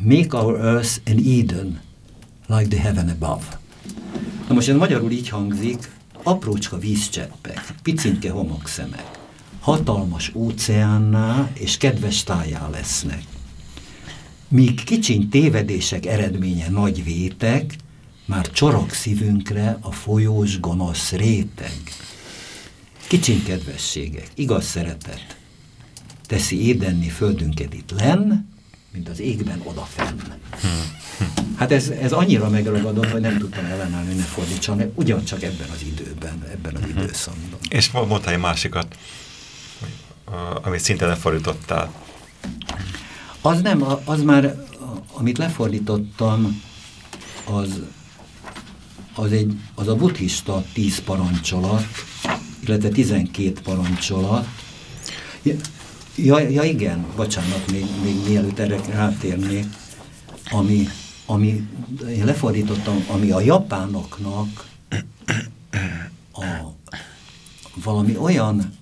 make our earth an Eden, like the heaven above. Na most ez magyarul így hangzik, aprócska vízcseppek, picinke homokszemek, hatalmas óceánná és kedves tájá lesznek. Míg kicsiny tévedések eredménye nagy vétek, már csorog szívünkre a folyós gonosz réteg. Kicsiny kedvességek, igaz szeretet, teszi édenni földünket itt lenn, mint az égben odafenn. Hát ez, ez annyira megragadott, hogy nem tudtam ellenállni, hogy ne fordítsam, ugyancsak ebben az időben, ebben az mhm. időszakban. És mondta egy másikat, amit szinte lefordítottál. Az nem, az már, amit lefordítottam, az, az, egy, az a buddhista tíz parancsolat, illetve tizenkét parancsolat. Ja, ja, igen, bocsánat, még, még mielőtt erre rátérnék, ami, ami én lefordítottam, ami a japánoknak a, valami olyan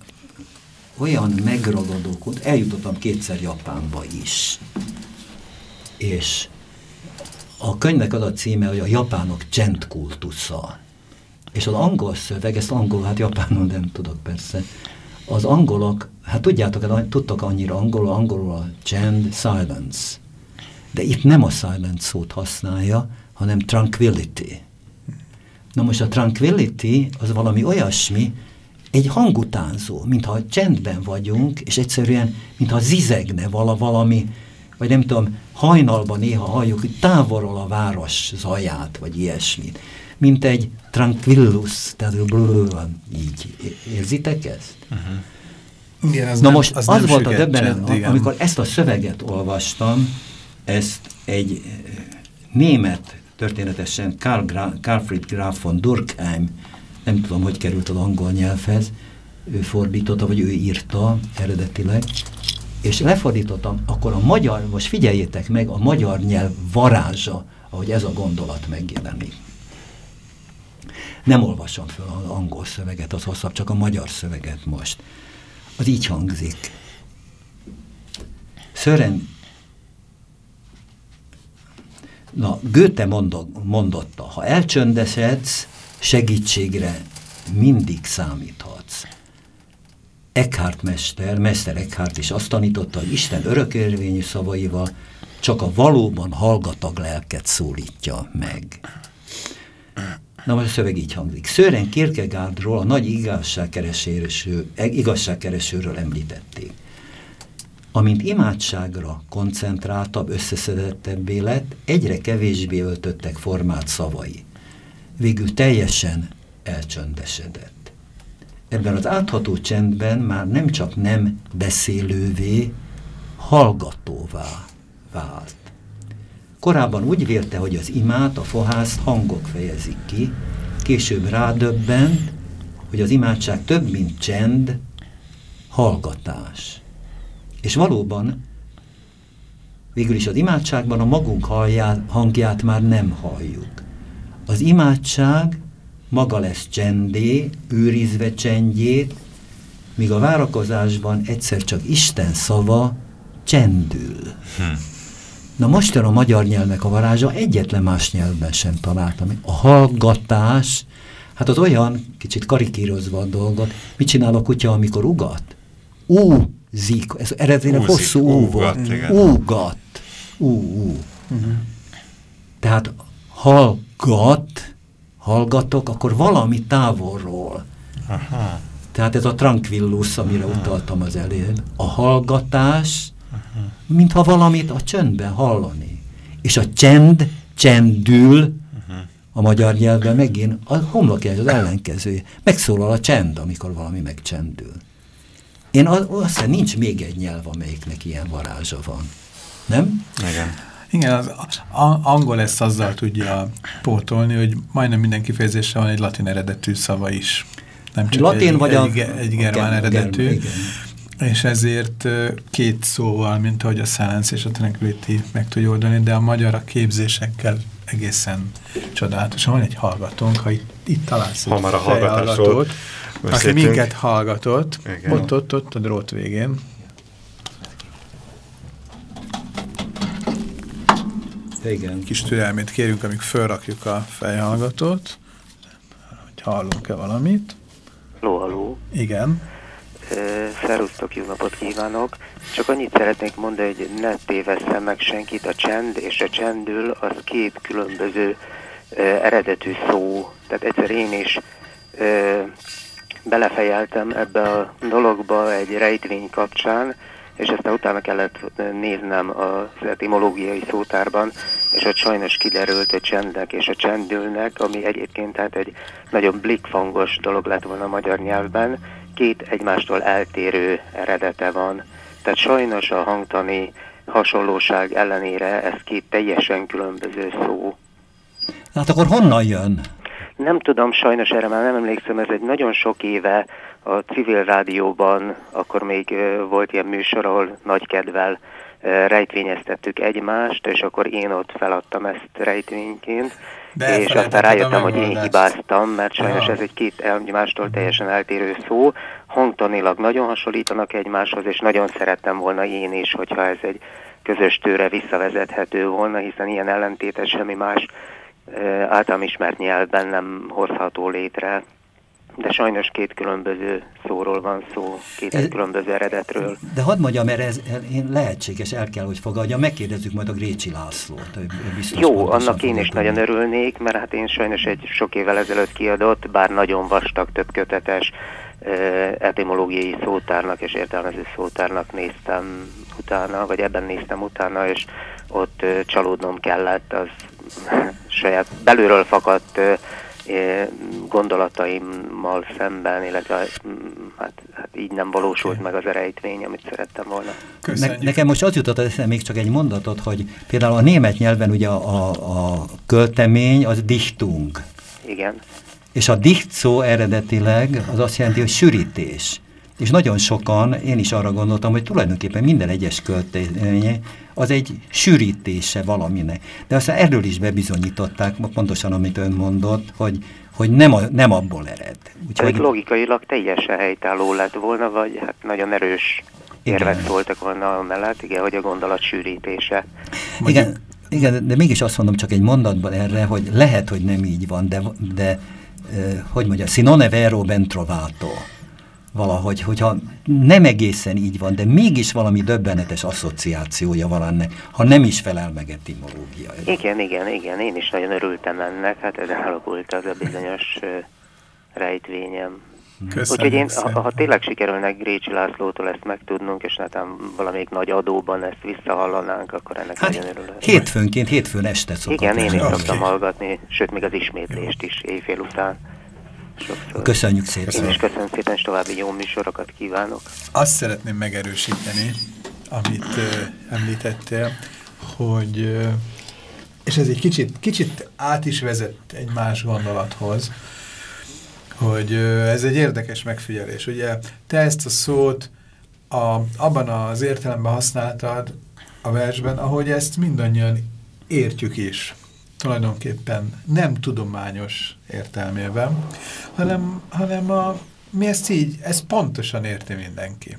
olyan megragadó eljutottam kétszer Japánba is. És a könyvnek az a címe, hogy a japánok csendkultusza. És az angol szöveg, ezt angol, hát japánul nem tudok persze, az angolok, hát tudjátok, tudtak annyira angolul, angolul a csend, silence. De itt nem a silence szót használja, hanem tranquility. Na most a tranquility az valami olyasmi, egy hangutánzó, mintha csendben vagyunk, és egyszerűen, mintha zizegne vala valami, vagy nem tudom, hajnalban néha halljuk, hogy távolról a város zaját, vagy ilyesmit. Mint egy tranquillus, tehát így. Érzitek ezt? Uh -huh. Igen, az Na nem, most az, az volt a döbbenet, amikor ezt a szöveget olvastam, ezt egy eh, német történetesen Karl Gra Karlfried Graf von Durkheim nem tudom, hogy került az angol nyelvhez, ő fordította, vagy ő írta eredetileg, és lefordítottam, akkor a magyar, most figyeljétek meg, a magyar nyelv varázsa, ahogy ez a gondolat megjelenik. Nem olvasom fel az angol szöveget, az hosszabb, csak a magyar szöveget most. Az így hangzik. Szören, na, Goethe mondott, mondotta, ha elcsöndesedsz, segítségre mindig számíthatsz. Eckhart mester, Mester Eckhart is azt tanította, hogy Isten örökérvényű szavaival csak a valóban hallgatag lelket szólítja meg. Na most a szöveg így hangzik. Szőren Kierkegaardról, a nagy igazságkeresőről, említették. Amint imádságra koncentráltabb, összeszedettebb lett, egyre kevésbé öltöttek formát szavai végül teljesen elcsöndesedett. Ebben az átható csendben már nem csak nem beszélővé, hallgatóvá vált. Korábban úgy vélte, hogy az imát, a fohászt hangok fejezik ki, később rádöbbent, hogy az imádság több, mint csend, hallgatás. És valóban végül is az imádságban a magunk hangját már nem halljuk. Az imádság maga lesz csendé, őrizve csendjét, míg a várakozásban egyszer csak Isten szava csendül. Hm. Na most a magyar nyelvnek a varázsa egyetlen más nyelvben sem találtam. A hallgatás, hát az olyan, kicsit karikírozva a dolgot, mit csinál a kutya, amikor ugat? Úzik, ez eredetileg hosszú ú volt. Úgat. Ú, ú. Uh -huh. Tehát hall hallgat, hallgatok, akkor valami távolról. Aha. Tehát ez a tranquillus, amire Aha. utaltam az előbb. A hallgatás, Aha. mintha valamit a csöndben hallani. És a csend csendül, Aha. A magyar nyelvben megint a homlokjás az ellenkezője. Megszólal a csend, amikor valami megcsendül. Én azt hiszem, nincs még egy nyelv, amelyiknek ilyen varázsa van. Nem? Igen. Igen, az angol ezt azzal tudja pótolni, hogy majdnem minden kifejezésre van egy latin eredetű szava is. Nem csak latin egy, vagy egy, a, egy germán eredetű. Germ, és ezért két szóval, mint ahogy a Silence és a Tranquility meg tudja oldani, de a magyar a képzésekkel egészen csodálatosan. Van egy hallgatónk, ha itt, itt találsz ha már a hallgatásról aki minket hallgatott, Igen. ott, ott, ott a drót végén. Igen. Kis türelmét kérünk, amíg felrakjuk a fejhallgatót, hogy hallunk-e valamit. Halló, halló. Igen. Szerusztok, jó napot kívánok! Csak annyit szeretnék mondani, hogy ne tévesszem meg senkit, a csend és a csendül az két különböző uh, eredetű szó. Tehát egyszer én is uh, belefejeltem ebbe a dologba egy rejtvény kapcsán, és aztán utána kellett néznem az etimológiai szótárban, és ott sajnos kiderült, hogy csendnek és a csendülnek, ami egyébként tehát egy nagyon blikfangos dolog lett volna a magyar nyelvben, két egymástól eltérő eredete van. Tehát sajnos a hangtani hasonlóság ellenére ez két teljesen különböző szó. Hát akkor honnan jön? Nem tudom, sajnos erre már nem emlékszem, ez egy nagyon sok éve a civil rádióban, akkor még volt ilyen műsor, ahol nagy kedvel rejtvényeztettük egymást, és akkor én ott feladtam ezt rejtvényként, De és aztán rájöttem, hogy én hibáztam, mert sajnos Aha. ez egy két egymástól teljesen eltérő szó, hangtanilag nagyon hasonlítanak egymáshoz, és nagyon szerettem volna én is, hogyha ez egy közös tőre visszavezethető volna, hiszen ilyen ellentétes semmi más általam ismert nyelvben nem hozható létre de sajnos két különböző szóról van szó, két ez, különböző eredetről. De hadd mondjam, mert ez én lehetséges, el kell, hogy fogadja. Megkérdezzük majd a Grécsi Lászlót. Biztos Jó, annak én is nagyon örülnék, mert hát én sajnos egy sok évvel ezelőtt kiadott, bár nagyon vastag, több kötetes etimológiai szótárnak és értelmező szótárnak néztem utána, vagy ebben néztem utána, és ott csalódnom kellett, az (laughs) saját belülről fakadt gondolataimmal szemben, illetve hát, hát így nem valósult meg az erejtvény, amit szerettem volna. Ne, nekem most az jutott eszembe még csak egy mondatot, hogy például a német nyelven ugye a, a, a költemény az dichtung. Igen. És a dicht szó eredetileg az azt jelenti, hogy sűrítés. És nagyon sokan, én is arra gondoltam, hogy tulajdonképpen minden egyes költény az egy sűrítése valaminek. De aztán erről is bebizonyították, pontosan amit ön mondott, hogy, hogy nem, a, nem abból ered. Úgyhogy... Ez logikailag teljesen helytálló lett volna, vagy hát nagyon erős érvek szóltak volna mellett, igen, hogy a gondolat sűrítése. Igen, igen, de mégis azt mondom csak egy mondatban erre, hogy lehet, hogy nem így van, de, de hogy mondja, sinone vero ben trovato valahogy, hogyha nem egészen így van, de mégis valami döbbenetes asszociációja van ennek, ha nem is felel meg etimológia. Igen, igen, igen, én is nagyon örültem ennek, hát ez alakult az a bizonyos rejtvényem. Úgyhogy én, ha, ha tényleg sikerülnek Grécsi Lászlótól ezt megtudnunk, és netán valamelyik nagy adóban ezt visszahallanánk, akkor ennek hát, nagyon örülök. Hétfőnként, hétfőn este szokott. Igen, én is szoktam hallgatni, sőt, még az ismétlést is éjfél után. Sokszor. Köszönjük szépen. Én is köszönöm szépen, és további jó műsorokat kívánok. Azt szeretném megerősíteni, amit uh, említettél, hogy, uh, és ez egy kicsit, kicsit át is vezet egy más gondolathoz, hogy uh, ez egy érdekes megfigyelés. Ugye te ezt a szót a, abban az értelemben használtad a versben, ahogy ezt mindannyian értjük is tulajdonképpen nem tudományos értelmében, hanem, hanem a, mi ezt így, ezt pontosan érti mindenki.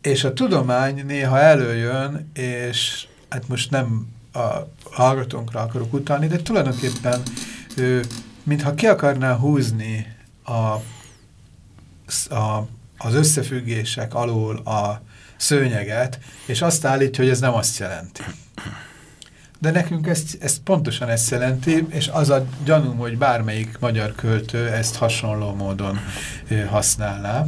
És a tudomány néha előjön, és hát most nem a hallgatónkra akarok utalni, de tulajdonképpen ő, mintha ki akarná húzni a, a, az összefüggések alól a szőnyeget, és azt állítja, hogy ez nem azt jelenti. De nekünk ezt, ezt pontosan ezt jelenti, és az a gyanúm, hogy bármelyik magyar költő ezt hasonló módon használná.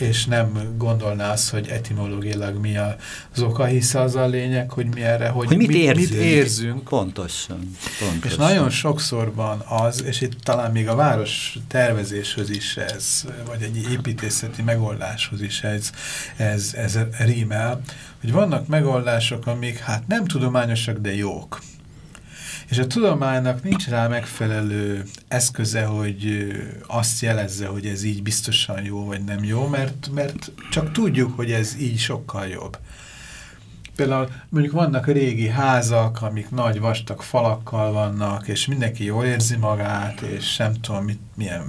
és nem gondolná azt, hogy etimológiailag mi az oka, hisz az a lényeg, hogy mi erre, hogy, hogy mit, mit, érzünk. mit érzünk. Pontosan, pontosan. És nagyon sokszor van az, és itt talán még a város tervezéshez is ez, vagy egy építészeti megoldáshoz is ez, ez, ez rímel, hogy vannak megoldások, amik hát nem tudományosak, de jók. És a tudománynak nincs rá megfelelő eszköze, hogy azt jelezze, hogy ez így biztosan jó, vagy nem jó, mert, mert csak tudjuk, hogy ez így sokkal jobb. Például mondjuk vannak régi házak, amik nagy vastag falakkal vannak, és mindenki jól érzi magát, és nem tudom, mit, milyen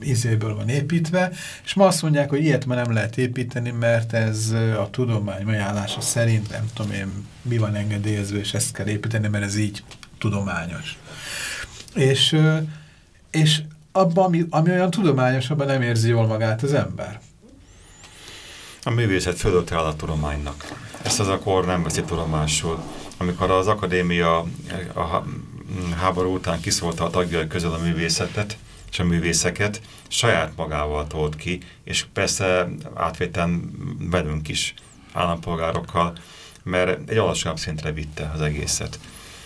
izéből van építve, és ma azt mondják, hogy ilyet már nem lehet építeni, mert ez a tudomány ajánlása szerint, nem tudom én, mi van engedélyezve, és ezt kell építeni, mert ez így tudományos. És, és abban, ami, ami olyan tudományos, abban nem érzi jól magát az ember. A művészet fölött áll a tudománynak. Ezt az akkor nem veszi tudomásul. Amikor az akadémia a háború után kiszólta a tagjai közül a művészetet, és a művészeket, saját magával tolt ki, és persze átvéten velünk is, állampolgárokkal, mert egy alacsonyabb szintre vitte az egészet.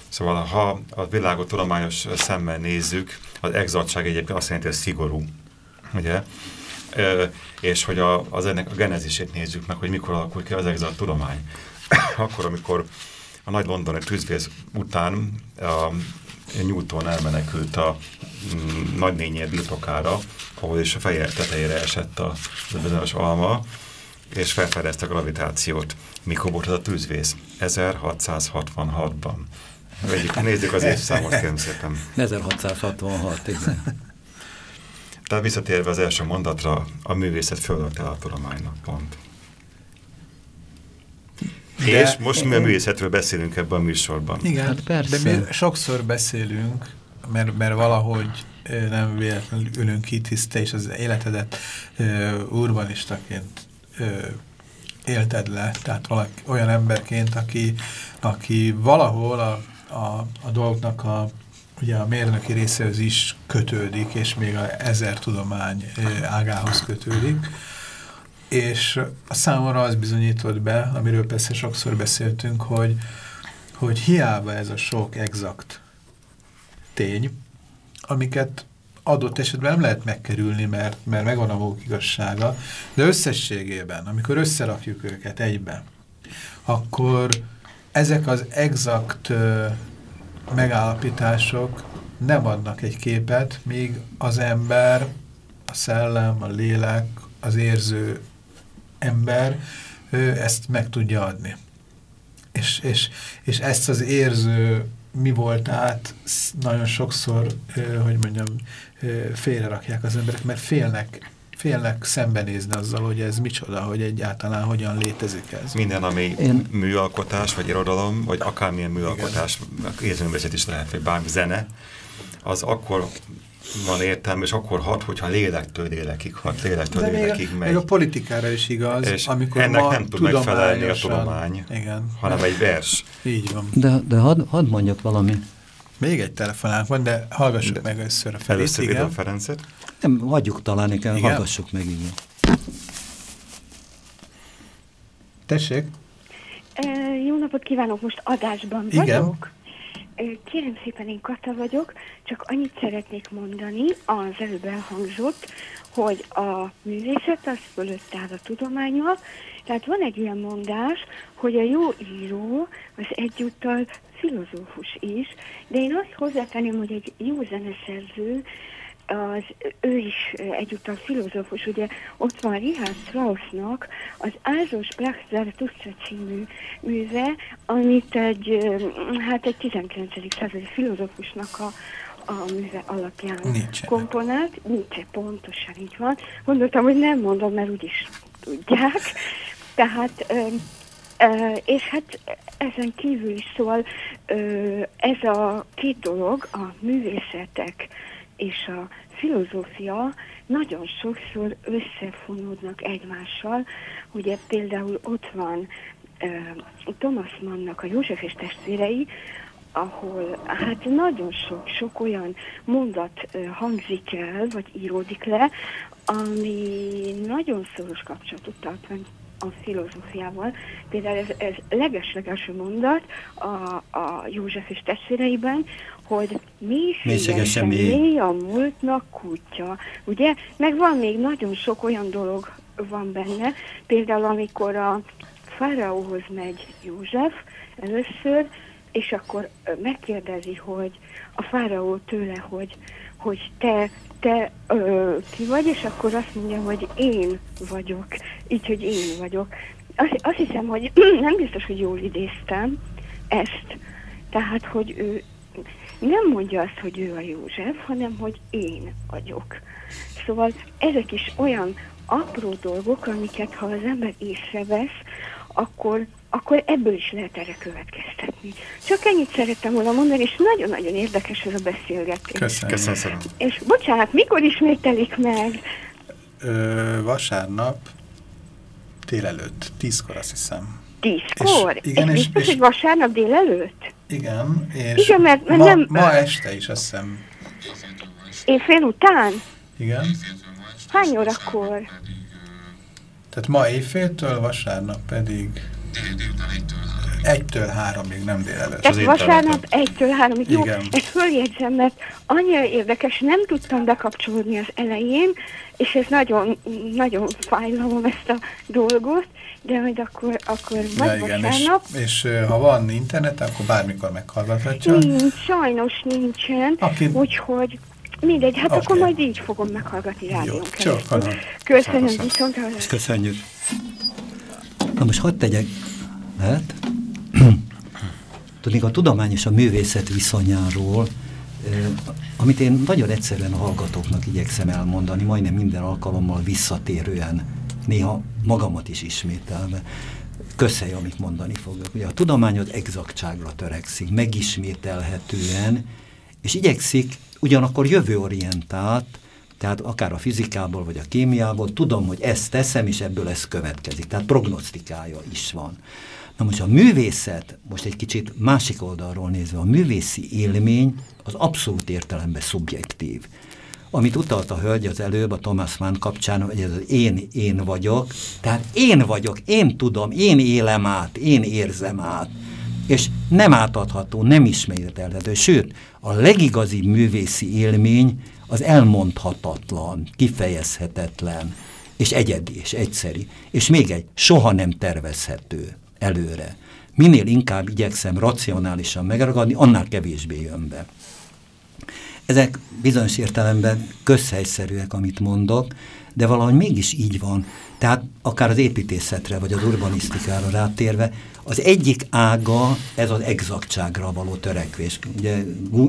Szóval ha a világot tudományos szemmel nézzük, az exaktság egyébként azt jelenti, hogy szigorú. Ugye? Ö, és hogy a, az ennek a genezisét nézzük meg, hogy mikor alakul ki az exakt tudomány. (coughs) Akkor, amikor a nagy londoni tűzvész után a Newton elmenekült a mm, nagynénye birtokára, ahol is a feje tetejére esett a, a bizonyos alma, és felfedezte a gravitációt. Mikor volt az a tűzvész? 1666-ban. Vegyük, nézzük az évszámot, kérem szépen. 1666, igen. Tehát visszatérve az első mondatra, a művészet fölött a tudománynak, pont. De, és most mi a művészetről beszélünk ebben a műsorban. Igen, hát persze. de mi sokszor beszélünk, mert, mert valahogy nem véletlenül ülünk itt, hisz te is az életedet uh, urbanistaként uh, élted le, tehát valaki, olyan emberként, aki, aki valahol a a, a dolgnak a, ugye a mérnöki részehez is kötődik, és még a ezer tudomány ágához kötődik. És a számomra az bizonyított be, amiről persze sokszor beszéltünk, hogy, hogy hiába ez a sok exakt tény, amiket adott esetben nem lehet megkerülni, mert, mert megvan a maguk igazsága, de összességében, amikor összerakjuk őket egybe, akkor ezek az exakt megállapítások nem adnak egy képet, míg az ember, a szellem, a lélek, az érző ember ő ezt meg tudja adni. És, és, és ezt az érző mi voltát nagyon sokszor, hogy mondjam, félre rakják az emberek, mert félnek félnek szembenézni azzal, hogy ez micsoda, hogy egyáltalán hogyan létezik ez. Minden, ami Én... műalkotás, vagy irodalom, vagy akármilyen műalkotás, érzőművészet is lehet, vagy bármi zene, az akkor van értelme, és akkor hat, hogyha lélektől lélekig hat, lélektől De lélekig megy. Még a politikára is igaz, és amikor ennek nem tud megfelelni a tudomány, igen. hanem egy vers. Így van. De, de hadd had mondjak valamit. Még egy telefonánk van, de hallgassuk de meg először a felét. Először igen. Ferencet. Nem, hagyjuk talán, igen, igen? hallgassuk meg, igen. Tessék. E, jó napot kívánok, most adásban igen. vagyok. Kérem szépen, én Kata vagyok, csak annyit szeretnék mondani, az előbb elhangzott, hogy a művészet az fölött áll a tudományal, tehát van egy ilyen mondás, hogy a jó író az egyúttal filozófus is, de én azt hozzátenném, hogy egy jó zeneszerző, az, ő is egyúttal filozófus, ugye ott van Richard Straussnak az Ázos Blachzer Tusza című műve, amit egy, hát egy 19. századi filozófusnak a, a műve alapján Nincs. komponált. Nincs, pontosan így van. Gondoltam, hogy nem mondom, mert úgyis tudják. Tehát és hát ezen kívül is szól ez a két dolog, a művészetek és a filozófia nagyon sokszor összefonódnak egymással. Ugye például ott van Thomas Mannnak a József és testvérei, ahol hát nagyon sok, sok olyan mondat hangzik el, vagy íródik le, ami nagyon szoros kapcsolatot tart a filozófiával. Például ez, ez leges-legelső mondat a, a József és testvéreiben, hogy mélységesen mély a múltnak kutya. Ugye? Meg van még nagyon sok olyan dolog van benne, például amikor a fáraóhoz megy József először, és akkor megkérdezi, hogy a fáraó tőle, hogy, hogy te, te ö, ki vagy, és akkor azt mondja, hogy én vagyok, így, hogy én vagyok. Azt, azt hiszem, hogy (clears throat) nem biztos, hogy jól idéztem ezt, tehát, hogy ő nem mondja azt, hogy ő a József, hanem, hogy én vagyok. Szóval ezek is olyan apró dolgok, amiket ha az ember észrevesz, akkor, akkor ebből is lehet erre következtetni. Csak ennyit szerettem volna mondani, és nagyon-nagyon érdekes ez a beszélgetés. Köszönöm. Köszönöm. És bocsánat, mikor ismételik meg? Ö, vasárnap délelőtt, tízkor azt hiszem. Tízkor? És, igen, és, biztos, és, hogy vasárnap délelőtt? Igen, és igen, mert, mert ma, nem, ma este is azt hiszem. Éjfél után? Igen. Hány órakor? Tehát ma éjféltől, vasárnap pedig egytől háromig, nem délelőtt. Tehát vasárnap egytől háromig. Jó, Igen. ezt följegyzem, mert annyira érdekes, nem tudtam bekapcsolódni az elején, és ez nagyon, nagyon fájlalom ezt a dolgot, de majd akkor, akkor vagy ja, igen, vasárnap. És, és ha van internet, akkor bármikor meghallgathatja. Nincs, sajnos nincsen, Aki... úgyhogy Mindegy, hát okay. akkor majd így fogom meghallgatni rádión keresztül. Köszönöm, viszont Köszönjük. Na most hadd tegyek, lehet? Tudnék a tudomány és a művészet viszonyáról, amit én nagyon egyszerűen a hallgatóknak igyekszem elmondani, majdnem minden alkalommal visszatérően, néha magamat is ismételve. Köszönj, amit mondani fogok. Ugye a tudomány az exaktságra törekszik, megismételhetően, és igyekszik ugyanakkor jövőorientált, tehát akár a fizikából vagy a kémiából, tudom, hogy ezt teszem, és ebből ez következik. Tehát prognosztikája is van. Na most a művészet, most egy kicsit másik oldalról nézve, a művészi élmény az abszolút értelemben szubjektív. Amit utalt a hölgy az előbb a Thomas Mann kapcsán, hogy ez az én, én vagyok, tehát én vagyok, én tudom, én élem át, én érzem át és nem átadható, nem ismételhető. Sőt, a legigazibb művészi élmény az elmondhatatlan, kifejezhetetlen, és egyedi, és egyszeri. És még egy, soha nem tervezhető előre. Minél inkább igyekszem racionálisan megragadni, annál kevésbé jön be. Ezek bizonyos értelemben közhelyszerűek, amit mondok, de valahogy mégis így van. Tehát akár az építészetre, vagy az urbanisztikára rátérve, az egyik ága ez az exaktságra való törekvés. Ugye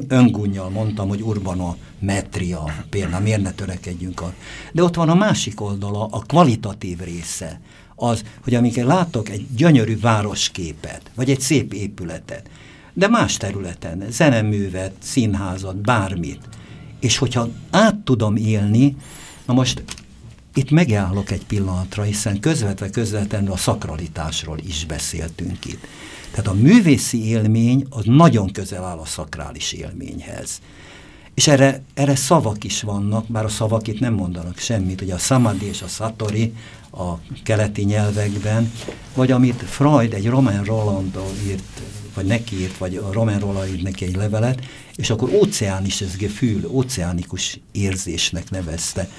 öngunnyal mondtam, hogy urbanometria például, miért ne törekedjünk arra. De ott van a másik oldala, a kvalitatív része. Az, hogy amikor látok egy gyönyörű városképet, vagy egy szép épületet, de más területen, zeneművet, színházat, bármit, és hogyha át tudom élni, na most itt megállok egy pillanatra, hiszen közvetve közvetlenül a szakralitásról is beszéltünk itt. Tehát a művészi élmény az nagyon közel áll a szakrális élményhez. És erre, erre szavak is vannak, bár a szavak itt nem mondanak semmit, ugye a samadhi és a satori a keleti nyelvekben, vagy amit Freud egy Roman roland írt, vagy neki írt, vagy a Roman Roland írt neki egy levelet, és akkor óceánis ez fül, óceánikus érzésnek nevezte.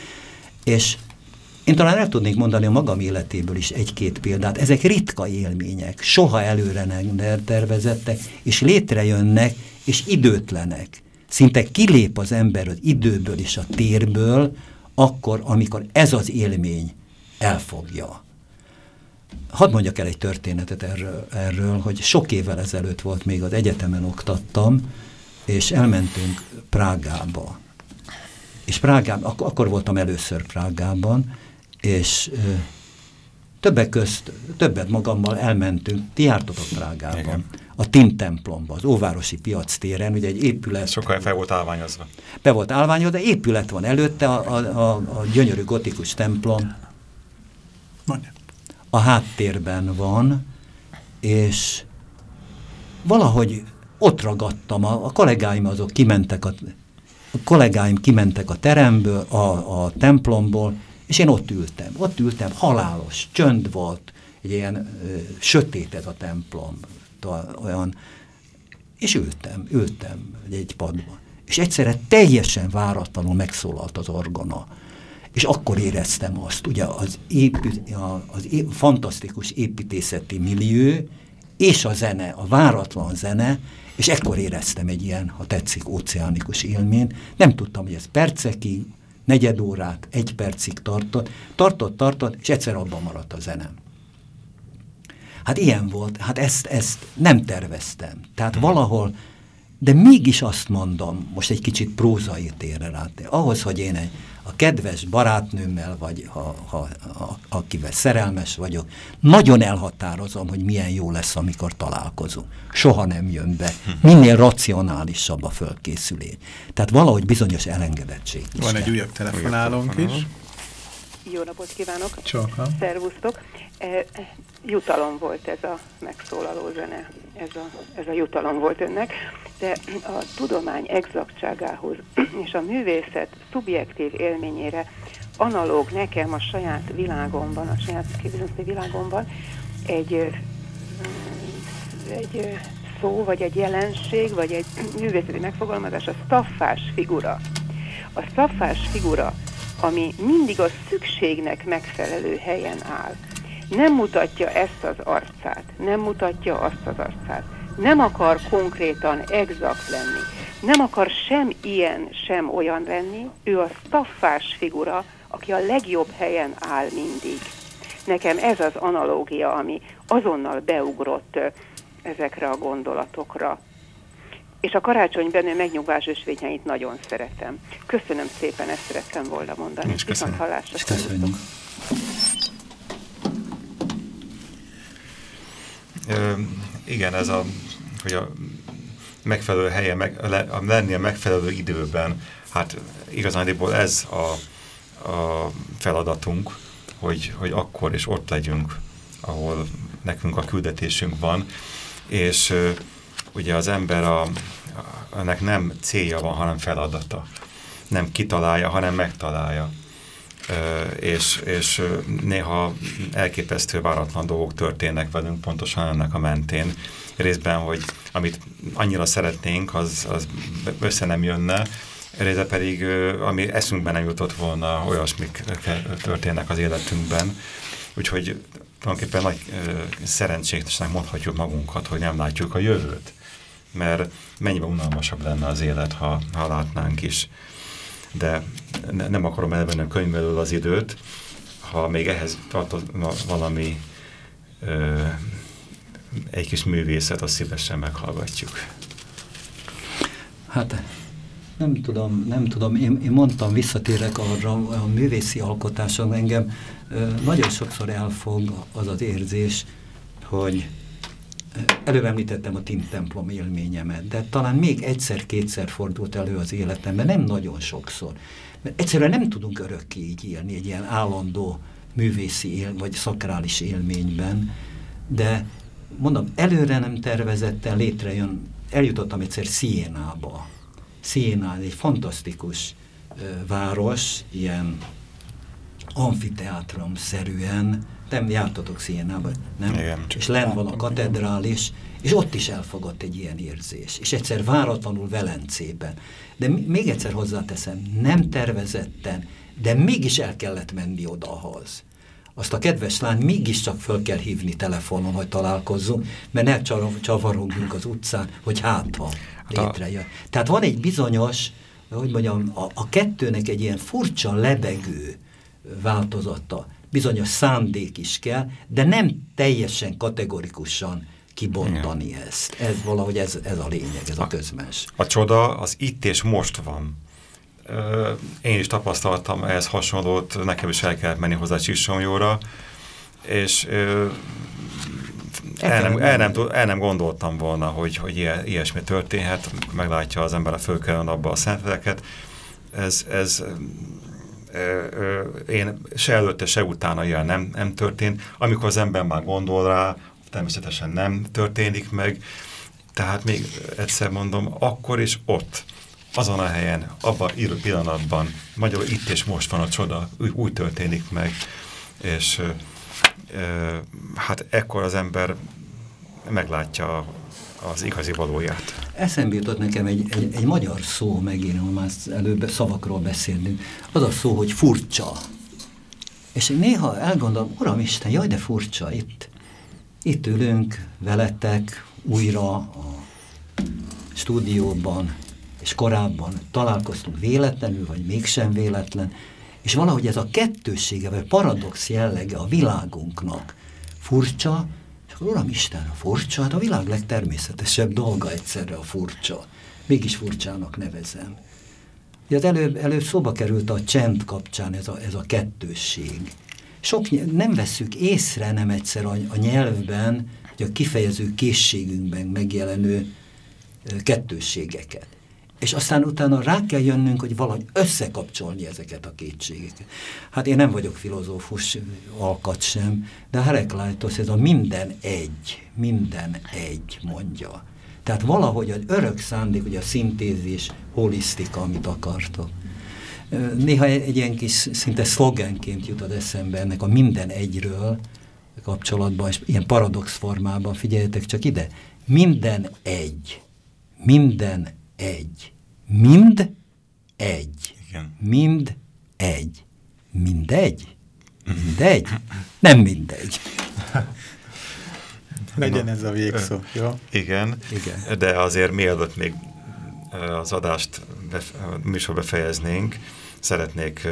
És én talán el tudnék mondani a magam életéből is egy-két példát. Ezek ritka élmények, soha előre nem tervezettek, és létrejönnek, és időtlenek. Szinte kilép az ember az időből és a térből, akkor, amikor ez az élmény elfogja. Hadd mondjak el egy történetet erről, erről, hogy sok évvel ezelőtt volt, még az egyetemen oktattam, és elmentünk Prágába. És Prágában, ak akkor voltam először Prágában, és ö, többek közt, többet magammal elmentünk, ti jártatok Prágában, Igen. a Tin templomba, az óvárosi piac téren, ugye egy épület... Sokkal fel volt állványozva. Be volt állványozva, de épület van előtte, a, a, a, a gyönyörű gotikus templom. A háttérben van, és valahogy ott ragadtam, a, a kollégáim azok kimentek, a, a kollégáim kimentek a teremből, a, a templomból, és én ott ültem. Ott ültem, halálos, csönd volt, egy ilyen ö, sötét ez a templom, olyan, és ültem, ültem egy padban. És egyszerre teljesen váratlanul megszólalt az orgona. És akkor éreztem azt, ugye az, épü, az é, fantasztikus építészeti millió, és a zene, a váratlan zene, és ekkor éreztem egy ilyen, ha tetszik, óceánikus élményt. Nem tudtam, hogy ez percekig, negyed órát, egy percig tartott, tartott, tartott, és egyszer abban maradt a zenem. Hát ilyen volt, hát ezt, ezt nem terveztem. Tehát valahol, de mégis azt mondom, most egy kicsit prózai térre rá, ahhoz, hogy én egy, a kedves barátnőmmel, vagy ha, ha, ha, akivel szerelmes vagyok, nagyon elhatározom, hogy milyen jó lesz, amikor találkozunk. Soha nem jön be. Minél racionálisabb a fölkészülés. Tehát valahogy bizonyos elengedettség is Van kell. egy újabb telefonálónk is. Jó napot kívánok! Csóka! Szervusztok! E, e, jutalom volt ez a megszólaló zene, ez a, ez a jutalom volt önnek, de a tudomány exaktságához (clears throat) és a művészet szubjektív élményére analóg nekem a saját világomban, a saját képzőzeti világomban egy, egy szó, vagy egy jelenség, vagy egy (clears throat) művészeti megfogalmazás, a staffás figura. A staffás figura, ami mindig a szükségnek megfelelő helyen áll nem mutatja ezt az arcát, nem mutatja azt az arcát, nem akar konkrétan exakt lenni, nem akar sem ilyen, sem olyan lenni, ő a staffás figura, aki a legjobb helyen áll mindig. Nekem ez az analógia, ami azonnal beugrott ezekre a gondolatokra. És a karácsony benne megnyugvás ösvényeit nagyon szeretem. Köszönöm szépen, ezt szerettem volna mondani. És köszönöm. Viszont hallásra. Köszönjük. Igen, ez a, hogy a megfelelő helye, meg, a lenni a megfelelő időben, hát igazándiból ez a, a feladatunk, hogy, hogy akkor és ott legyünk, ahol nekünk a küldetésünk van, és ugye az ember a, ennek nem célja van, hanem feladata. Nem kitalálja, hanem megtalálja és, és néha elképesztő váratlan dolgok történnek velünk pontosan ennek a mentén. Részben, hogy amit annyira szeretnénk, az, az össze nem jönne, részben pedig, ami eszünkben nem jutott volna, olyasmik történnek az életünkben. Úgyhogy tulajdonképpen nagy szerencsétesnek mondhatjuk magunkat, hogy nem látjuk a jövőt. Mert mennyivel unalmasabb lenne az élet, ha, ha látnánk is de ne, nem akarom elvenni a könyvelől az időt, ha még ehhez tartozna valami ö, egy kis művészet, azt szívesen meghallgatjuk. Hát nem tudom, nem tudom. Én, én mondtam, visszatérek arra, a művészi alkotáson engem ö, nagyon sokszor elfog az az érzés, hogy előbb említettem a Tim templom élményemet, de talán még egyszer-kétszer fordult elő az életemben, nem nagyon sokszor. Mert egyszerűen nem tudunk örökké így élni egy ilyen állandó művészi él, vagy szakrális élményben, de mondom, előre nem tervezetten létrejön, eljutottam egyszer Szienába. Sziená egy fantasztikus város, ilyen amfiteátrum-szerűen, nem jártatok Szienába, nem? Igen, és len van a katedrális, és ott is elfogott egy ilyen érzés. És egyszer váratlanul Velencében. De még egyszer hozzáteszem, nem tervezetten, de mégis el kellett menni odahoz. Azt a kedves lány mégiscsak föl kell hívni telefonon, hogy találkozzunk, mert ne csavarogjunk az utcán, hogy hát ha hát létrejön. Tehát van egy bizonyos, hogy mondjam, a, a kettőnek egy ilyen furcsa lebegő változata bizonyos szándék is kell, de nem teljesen kategorikusan kibontani Igen. ezt. Ez valahogy ez, ez a lényeg, ez a, a közmens. A csoda az itt és most van. Én is tapasztaltam ehhez hasonlót, nekem is el kellett menni hozzá Csissomjóra, és el nem, el, nem, el nem gondoltam volna, hogy, hogy ilyesmi történhet, meglátja az ember a fölkelőn abba a szenteleket. Ez, ez én se előtte, se utána ilyen nem, nem történt. Amikor az ember már gondol rá, természetesen nem történik meg. Tehát még egyszer mondom, akkor is ott, azon a helyen, abban a pillanatban, magyarul itt és most van a csoda, úgy történik meg, és e, hát ekkor az ember meglátja az igazi valóját. Eszembe jutott nekem egy, egy, egy magyar szó, megint, ha már előbb szavakról beszélünk, az a szó, hogy furcsa. És én néha elgondolom, Uram Isten, jaj, de furcsa itt. Itt ülünk veletek újra a stúdióban, és korábban találkoztunk véletlenül, vagy mégsem véletlen, és valahogy ez a kettősége, vagy paradox jellege a világunknak furcsa, és Uram Isten, a furcsa, hát a világ legtermészetesebb dolga egyszerre a furcsa. Mégis furcsának nevezem. Az előbb, előbb szóba került a csend kapcsán ez a, ez a kettősség. Sok, nem veszük észre nem egyszer a, a nyelvben, hogy a kifejező készségünkben megjelenő kettősségeket. És aztán utána rá kell jönnünk, hogy valahogy összekapcsolni ezeket a kétségeket. Hát én nem vagyok filozófus alkat sem, de a Herakleitos ez a minden egy, minden egy mondja. Tehát valahogy az örök szándék, hogy a szintézis, holisztika, amit akartok. Néha egy ilyen kis szinte szlogenként jut az eszembe ennek a minden egyről kapcsolatban, és ilyen paradox formában, figyeljetek csak ide, minden egy, minden egy, mind egy, Igen. mind egy, mindegy, mindegy, nem mindegy. (laughs) Legyen ez a végszó, jó? Igen, Igen. de azért mielőtt még az adást műsor befejeznénk, szeretnék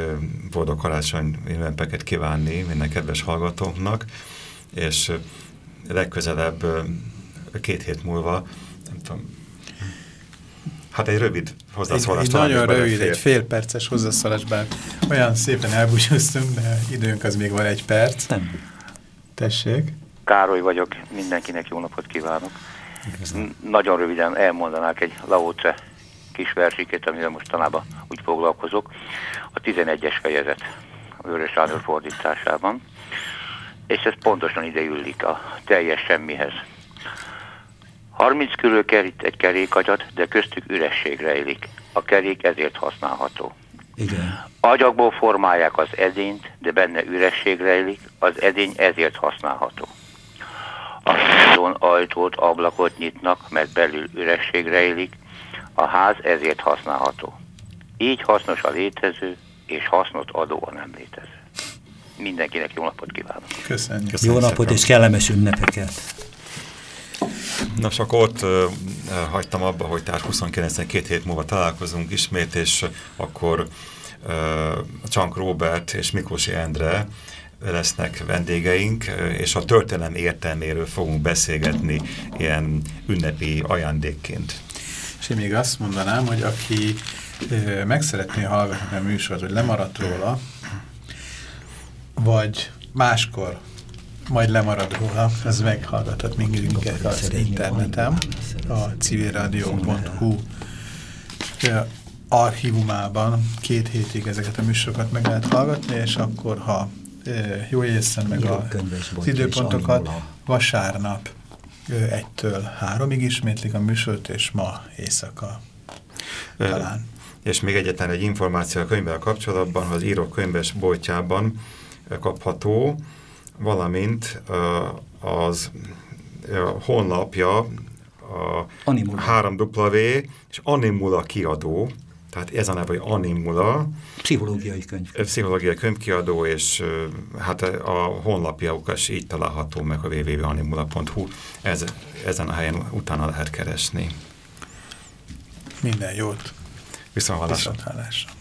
boldog karácsony ünnepeket kívánni minden kedves hallgatóknak, és legközelebb két hét múlva, nem tudom, hát egy rövid hozzászólás. Egy, egy nagyon rövid, fél. egy fél perces hozzászólásban olyan szépen elbúcsúztunk, de időnk az még van egy perc. Nem. Tessék. Károly vagyok, mindenkinek jó napot kívánok. Nagyon röviden elmondanák egy Laoce kis versikét, amivel mostanában úgy foglalkozok. A 11-es fejezet a Vörös Sándor fordításában, és ez pontosan ide illik a teljes semmihez. 30 körül kerít egy kerékagyat, de köztük üresség rejlik. A kerék ezért használható. Igen. Agyagból formálják az edényt, de benne üresség rejlik, az edény ezért használható. A házon ajtót, ablakot nyitnak, mert belül üresség rejlik, a ház ezért használható. Így hasznos a létező, és hasznot adó a nem létező. Mindenkinek jó napot kívánok! Köszönjük! Köszönjük jó napot szépen. és kellemes ünnepeket! Nos, akkor ott uh, hagytam abba, hogy tehát 29 két hét múlva találkozunk ismét, és akkor uh, Csank Robert és Miklósi Endre lesznek vendégeink, és a történelem értelméről fogunk beszélgetni ilyen ünnepi ajándékként. És én még azt mondanám, hogy aki ö, meg szeretné hallgatni a műsort, hogy lemaradt róla, vagy máskor majd lemarad róla, az meghallgathat minket az interneten, a civilradio.hu archívumában két hétig ezeket a műsorokat meg lehet hallgatni, és akkor, ha jó észre meg a, az időpontokat, vasárnap egytől háromig ismétlik a műsort, és ma éjszaka talán. És még egyetlen egy információ a könyvvel kapcsolatban, hogy az írók könyves boltjában kapható, valamint az honlapja a Animula. 3W és Animula kiadó, tehát ez a neve, hogy Animula. Pszichológiai könyv. Pszichológiai könyvkiadó, és hát a honlapja is így található meg a www.animula.hu. Ez, ezen a helyen utána lehet keresni. Minden jót. Viszont hallásra. Viszont hallásra.